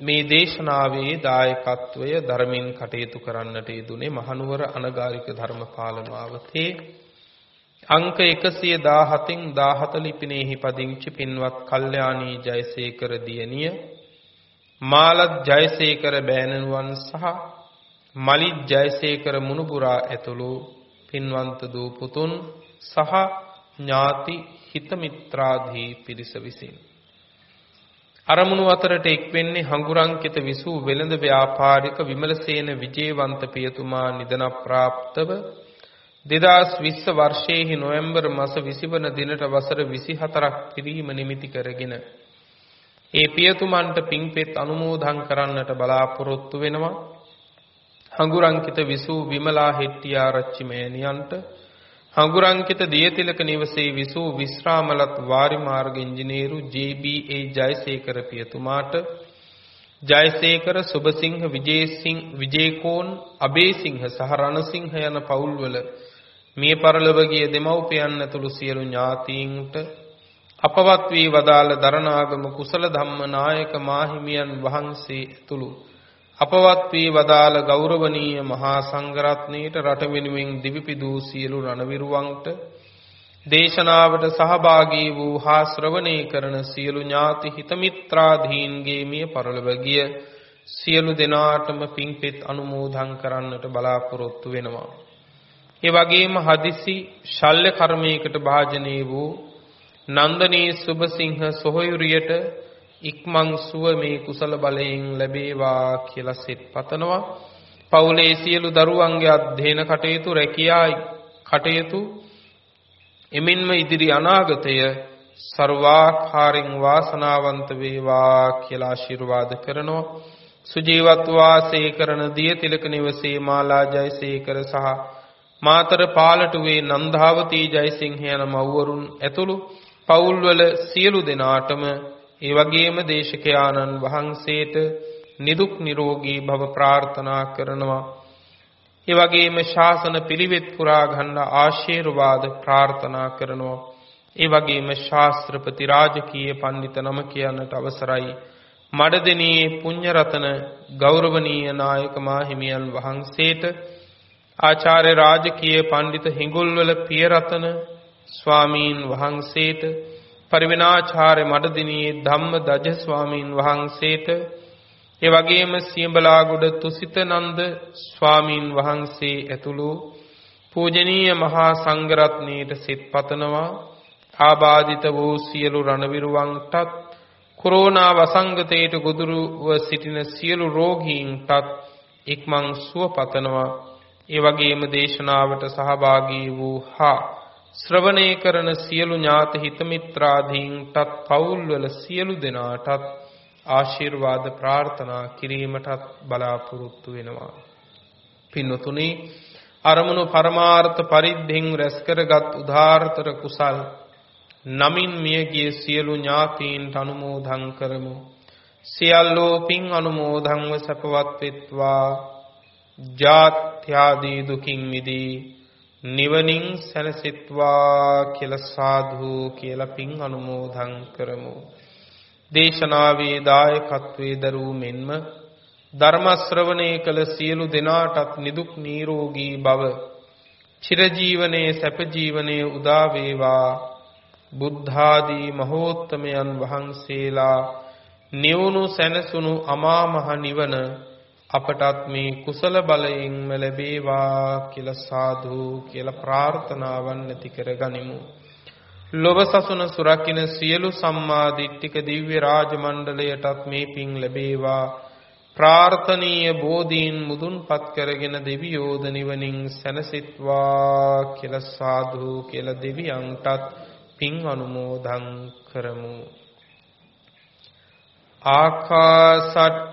මේ දේශනාවේ දායකත්වය ධර්මින් කටයුතු කරන්නට යෙදුනේ මහනුවර අනගාരിക ධර්මපාල මාවතේ අංක 117න් 17 ලිපිනයෙහි පදිංචි පින්වත් කල්යාණී ජයසේකර දියණිය මාලත් ජයසේකර බෑණනුවන් සහ මලිත් ජයසේකර මුණුපුරා ඇතුළු පින්වන්ත දූ පුතුන් සහ ඥාති හිත මිත්‍රාදී පිරිස විසින්. අරමුණු අතරට එක් වෙන්නේ හඟුරංකිත විසූ වෙළඳ ව්‍යාපාරික විමලසේන විජේවන්ත පියතුමා නිදන ප්‍රාප්තව 2020 වර්ෂයේ නොවැම්බර් මාස 20 වන දිනට වසර 24ක් පිරීම නිමිති කරගෙන ඒ පියතුමන්ට පින්පෙත් අනුමෝදන් කරන්නට බලාපොරොත්තු වෙනවා හඟුරංකිත විසූ විමලා හෙට්ටිආරච්චි මෑණියන්ට හඟුරංකිත දියතිලක නිවසේ විසූ විශ්‍රාමලත් වාරිමාර්ග ඉංජිනේරු ජේ.බී.ඒ. ජයසේකර පියතුමාට ජයසේකර සුබසිංහ විජේසිංහ විජේකෝන් අබේසිංහ සහ රණසිංහ යන පවුල්වල මිය පරලොව ගිය දෙමව්පියන් ඇතුළු සියලු ඥාතීන්ට අපවත් වී වදාළ දරණාගම කුසල ධම්ම නායක මාහිමියන් වහන්සේ ඇතුළු අපවත් වී වදාළ ගෞරවනීය මහා සංඝරත්නයට රට වෙනුවෙන් දිවිපිදූ සියලු රණවිරුවන්ට දේශනාවට සහභාගී වූ හා ශ්‍රවණය කරන සියලු ඥාති හිත මිත්‍රාදීන්ගේ මිය පරලොව ගිය සියලු දෙනාටම පින්පෙත් අනුමෝදන් කරන්නට බලාපොරොත්තු වෙනවා. ඒ වගේම හදිසි ශල්්‍ය කර්මයකට භාජනය වූ නන්දනී සුබසිංහ සොහොයුරියට ඉක්මන් සුව මේ කුසල බලයෙන් ලැබේවා කියලා සෙත් පතනවා. පවුලේ සියලු දරුවන්ගේ අධ්‍යයන කටයුතු රැකියා කටයුතු එමින්ම ඉදිරි අනාගතය ਸਰවාකාරින් වාසනාවන්ත වේවා කියලා ආශිර්වාද කරනවා. සුජීවත් වාසය කරන දියතිලක නිවසේ මාලා ජයසේකර සහ මාතර පාලටුවේ නන්දාවතී ජයසිංහ යන මව්වරුන් ඇතුළු පවුල්වල සියලු දෙනාටම ඒ වගේම දේශකයාණන් වහන්සේට නිදුක් නිරෝගී භව ප්‍රාර්ථනා කරනවා. ඒ වගේම ශාසන පිළිවෙත් පුරා ගන්න ආශිර්වාද ප්‍රාර්ථනා කරනවා. ඒ වගේම ශාස්ත්‍රපති රාජකීය පඬිත නම කියන්නට අවසරයි. මඩදෙණියේ පුණ්‍ය රතන ගෞරවනීය නායක මාහිමියන් වහන්සේට ආචාර්ය රාජකීය පඬිත හිඟුල්වල පියරතන ස්වාමීන් වහන්සේට පරිවිනාචාර්ය මඩදිනියේ ධම්ම දජ ස්වාමීන් වහන්සේට ඒ වගේම සියඹලාගොඩ තුසිතනන්ද ස්වාමීන් වහන්සේ ඇතුළු පූජනීය මහා සංඝරත්නයට සිත් පතනවා. ආබාධිත වූ සියලු රණවිරුවන්ටත් කොරෝනා වසංගතයට ගොදුරුව සිටින සියලු රෝගීන්ටත් ඉක්මන් සුව පතනවා. ඒ වගේම දේශනාවට සහභාගී වූ හා ශ්‍රවණය කරන සියලු ඥාති හිත මිත්‍රාදීන්ටත් පවුල්වල සියලු දෙනාටත් ආශිර්වාද ප්‍රාර්ථනා කිරීමටත් බලාපොරොත්තු වෙනවා. පින්වතුනි අරමුණු පරමාර්ථ පරිද්දෙන් රැස් කරගත් උදාාරතර කුසල් නමින් මියගිය සියලු ඥාතීන්ට අනුමෝදන් කරමු. සියල්ලෝ පින් අනුමෝදන්ව සැපවත් වෙත්වා. ජාත්‍යාදී දුකින් මිදී නිවනින් සැනසෙත්වා කියලා සාදු කියලා පින් අනුමෝදන් කරමු. දේශනාවේ දායකත්වයේ දරූ මෙන්ම ධර්ම ශ්‍රවණය කළ සියලු දෙනාටත් නිදුක් නිරෝගී භව චිරජීවනයේ සැප ජීවනයේ උදා වේවා බුද්ධාදී මහෝත්තමයන් වහන්සේලා නිවුණු සැනසුණු අමා මහ නිවන අපටත් මේ කුසල බලයෙන්ම ලැබේවා කියලා සාදු කියලා ප්‍රාර්ථනාවන් ඇති කරගනිමු. ලොව සසුන සුරකින්න සියලු සම්මා දිට්ඨික දිව්‍ය රාජ මණ්ඩලයටත් මේ පිං ලැබේවා. ප්‍රාර්ථනීය බෝධීන් මුදුන්පත් කරගෙන දෙවියෝද නිවනින් සැනසෙත්වා කියලා සාදු කියලා දෙවියන්ටත් පින් අනුමෝදන් කරමු. ආකාසට්ඨා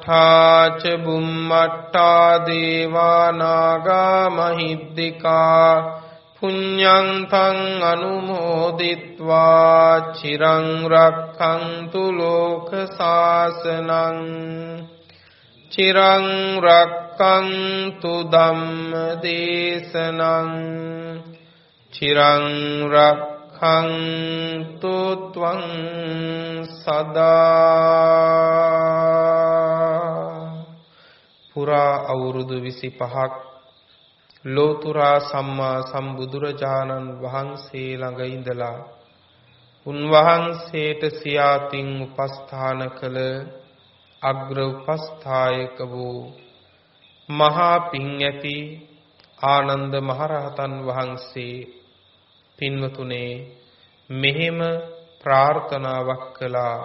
ච බුම්මට්ටා දේවා නාග මහිද්దికා පුඤ්ඤන්තං අනුමෝදිත්වා චිරං රක්ඛන්තු ලෝක සාසනං චිරං රක්ඛන්තු ධම්ම දේශනං චිරං රක්ඛන්තු ත්වං සදා පුරා අවුරුදු 25ක් ලෝතුරා සම්මා සම්බුදුරජාණන් වහන්සේ ළඟ ඉඳලා උන්වහන්සේට සියාතින් උපස්ථාන කළ අග්‍ර උපස්ථායක වූ මහා පිං ඇති ආනන්ද මහරහතන් වහන්සේ පින්වතුනේ මෙහෙම ප්‍රාර්ථනාවක් කළා.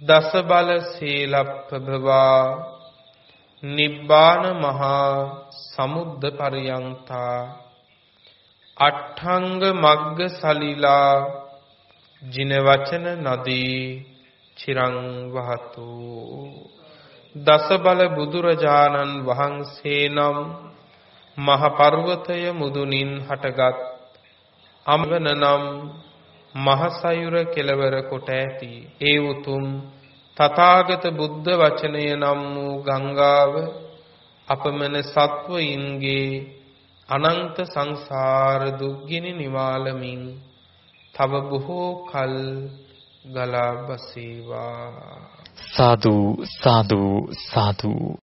දස බල සීලප්පභවා නිබ්බාන මහා සමුද්ද පරියන්තා අට්ඨංග මග්ග සලිලා ජින වචන නදී චිරං වහතු දස බල බුදුරජාණන් වහන්සේ නම් මහ පර්වතය මුදුනින් හටගත් අමවන නම් මහසයුර කෙලවර කොට ඇති. ඒ උතුම් තථාගත බුද්ධ වචනය නම් වූ ගංගාව අපමණ සත්වයින්ගේ අනන්ත සංසාර දුක්ගිනි නිවාලමින් තව බොහෝ කල් ගලා බසීවා සාදු සාදු සාදු.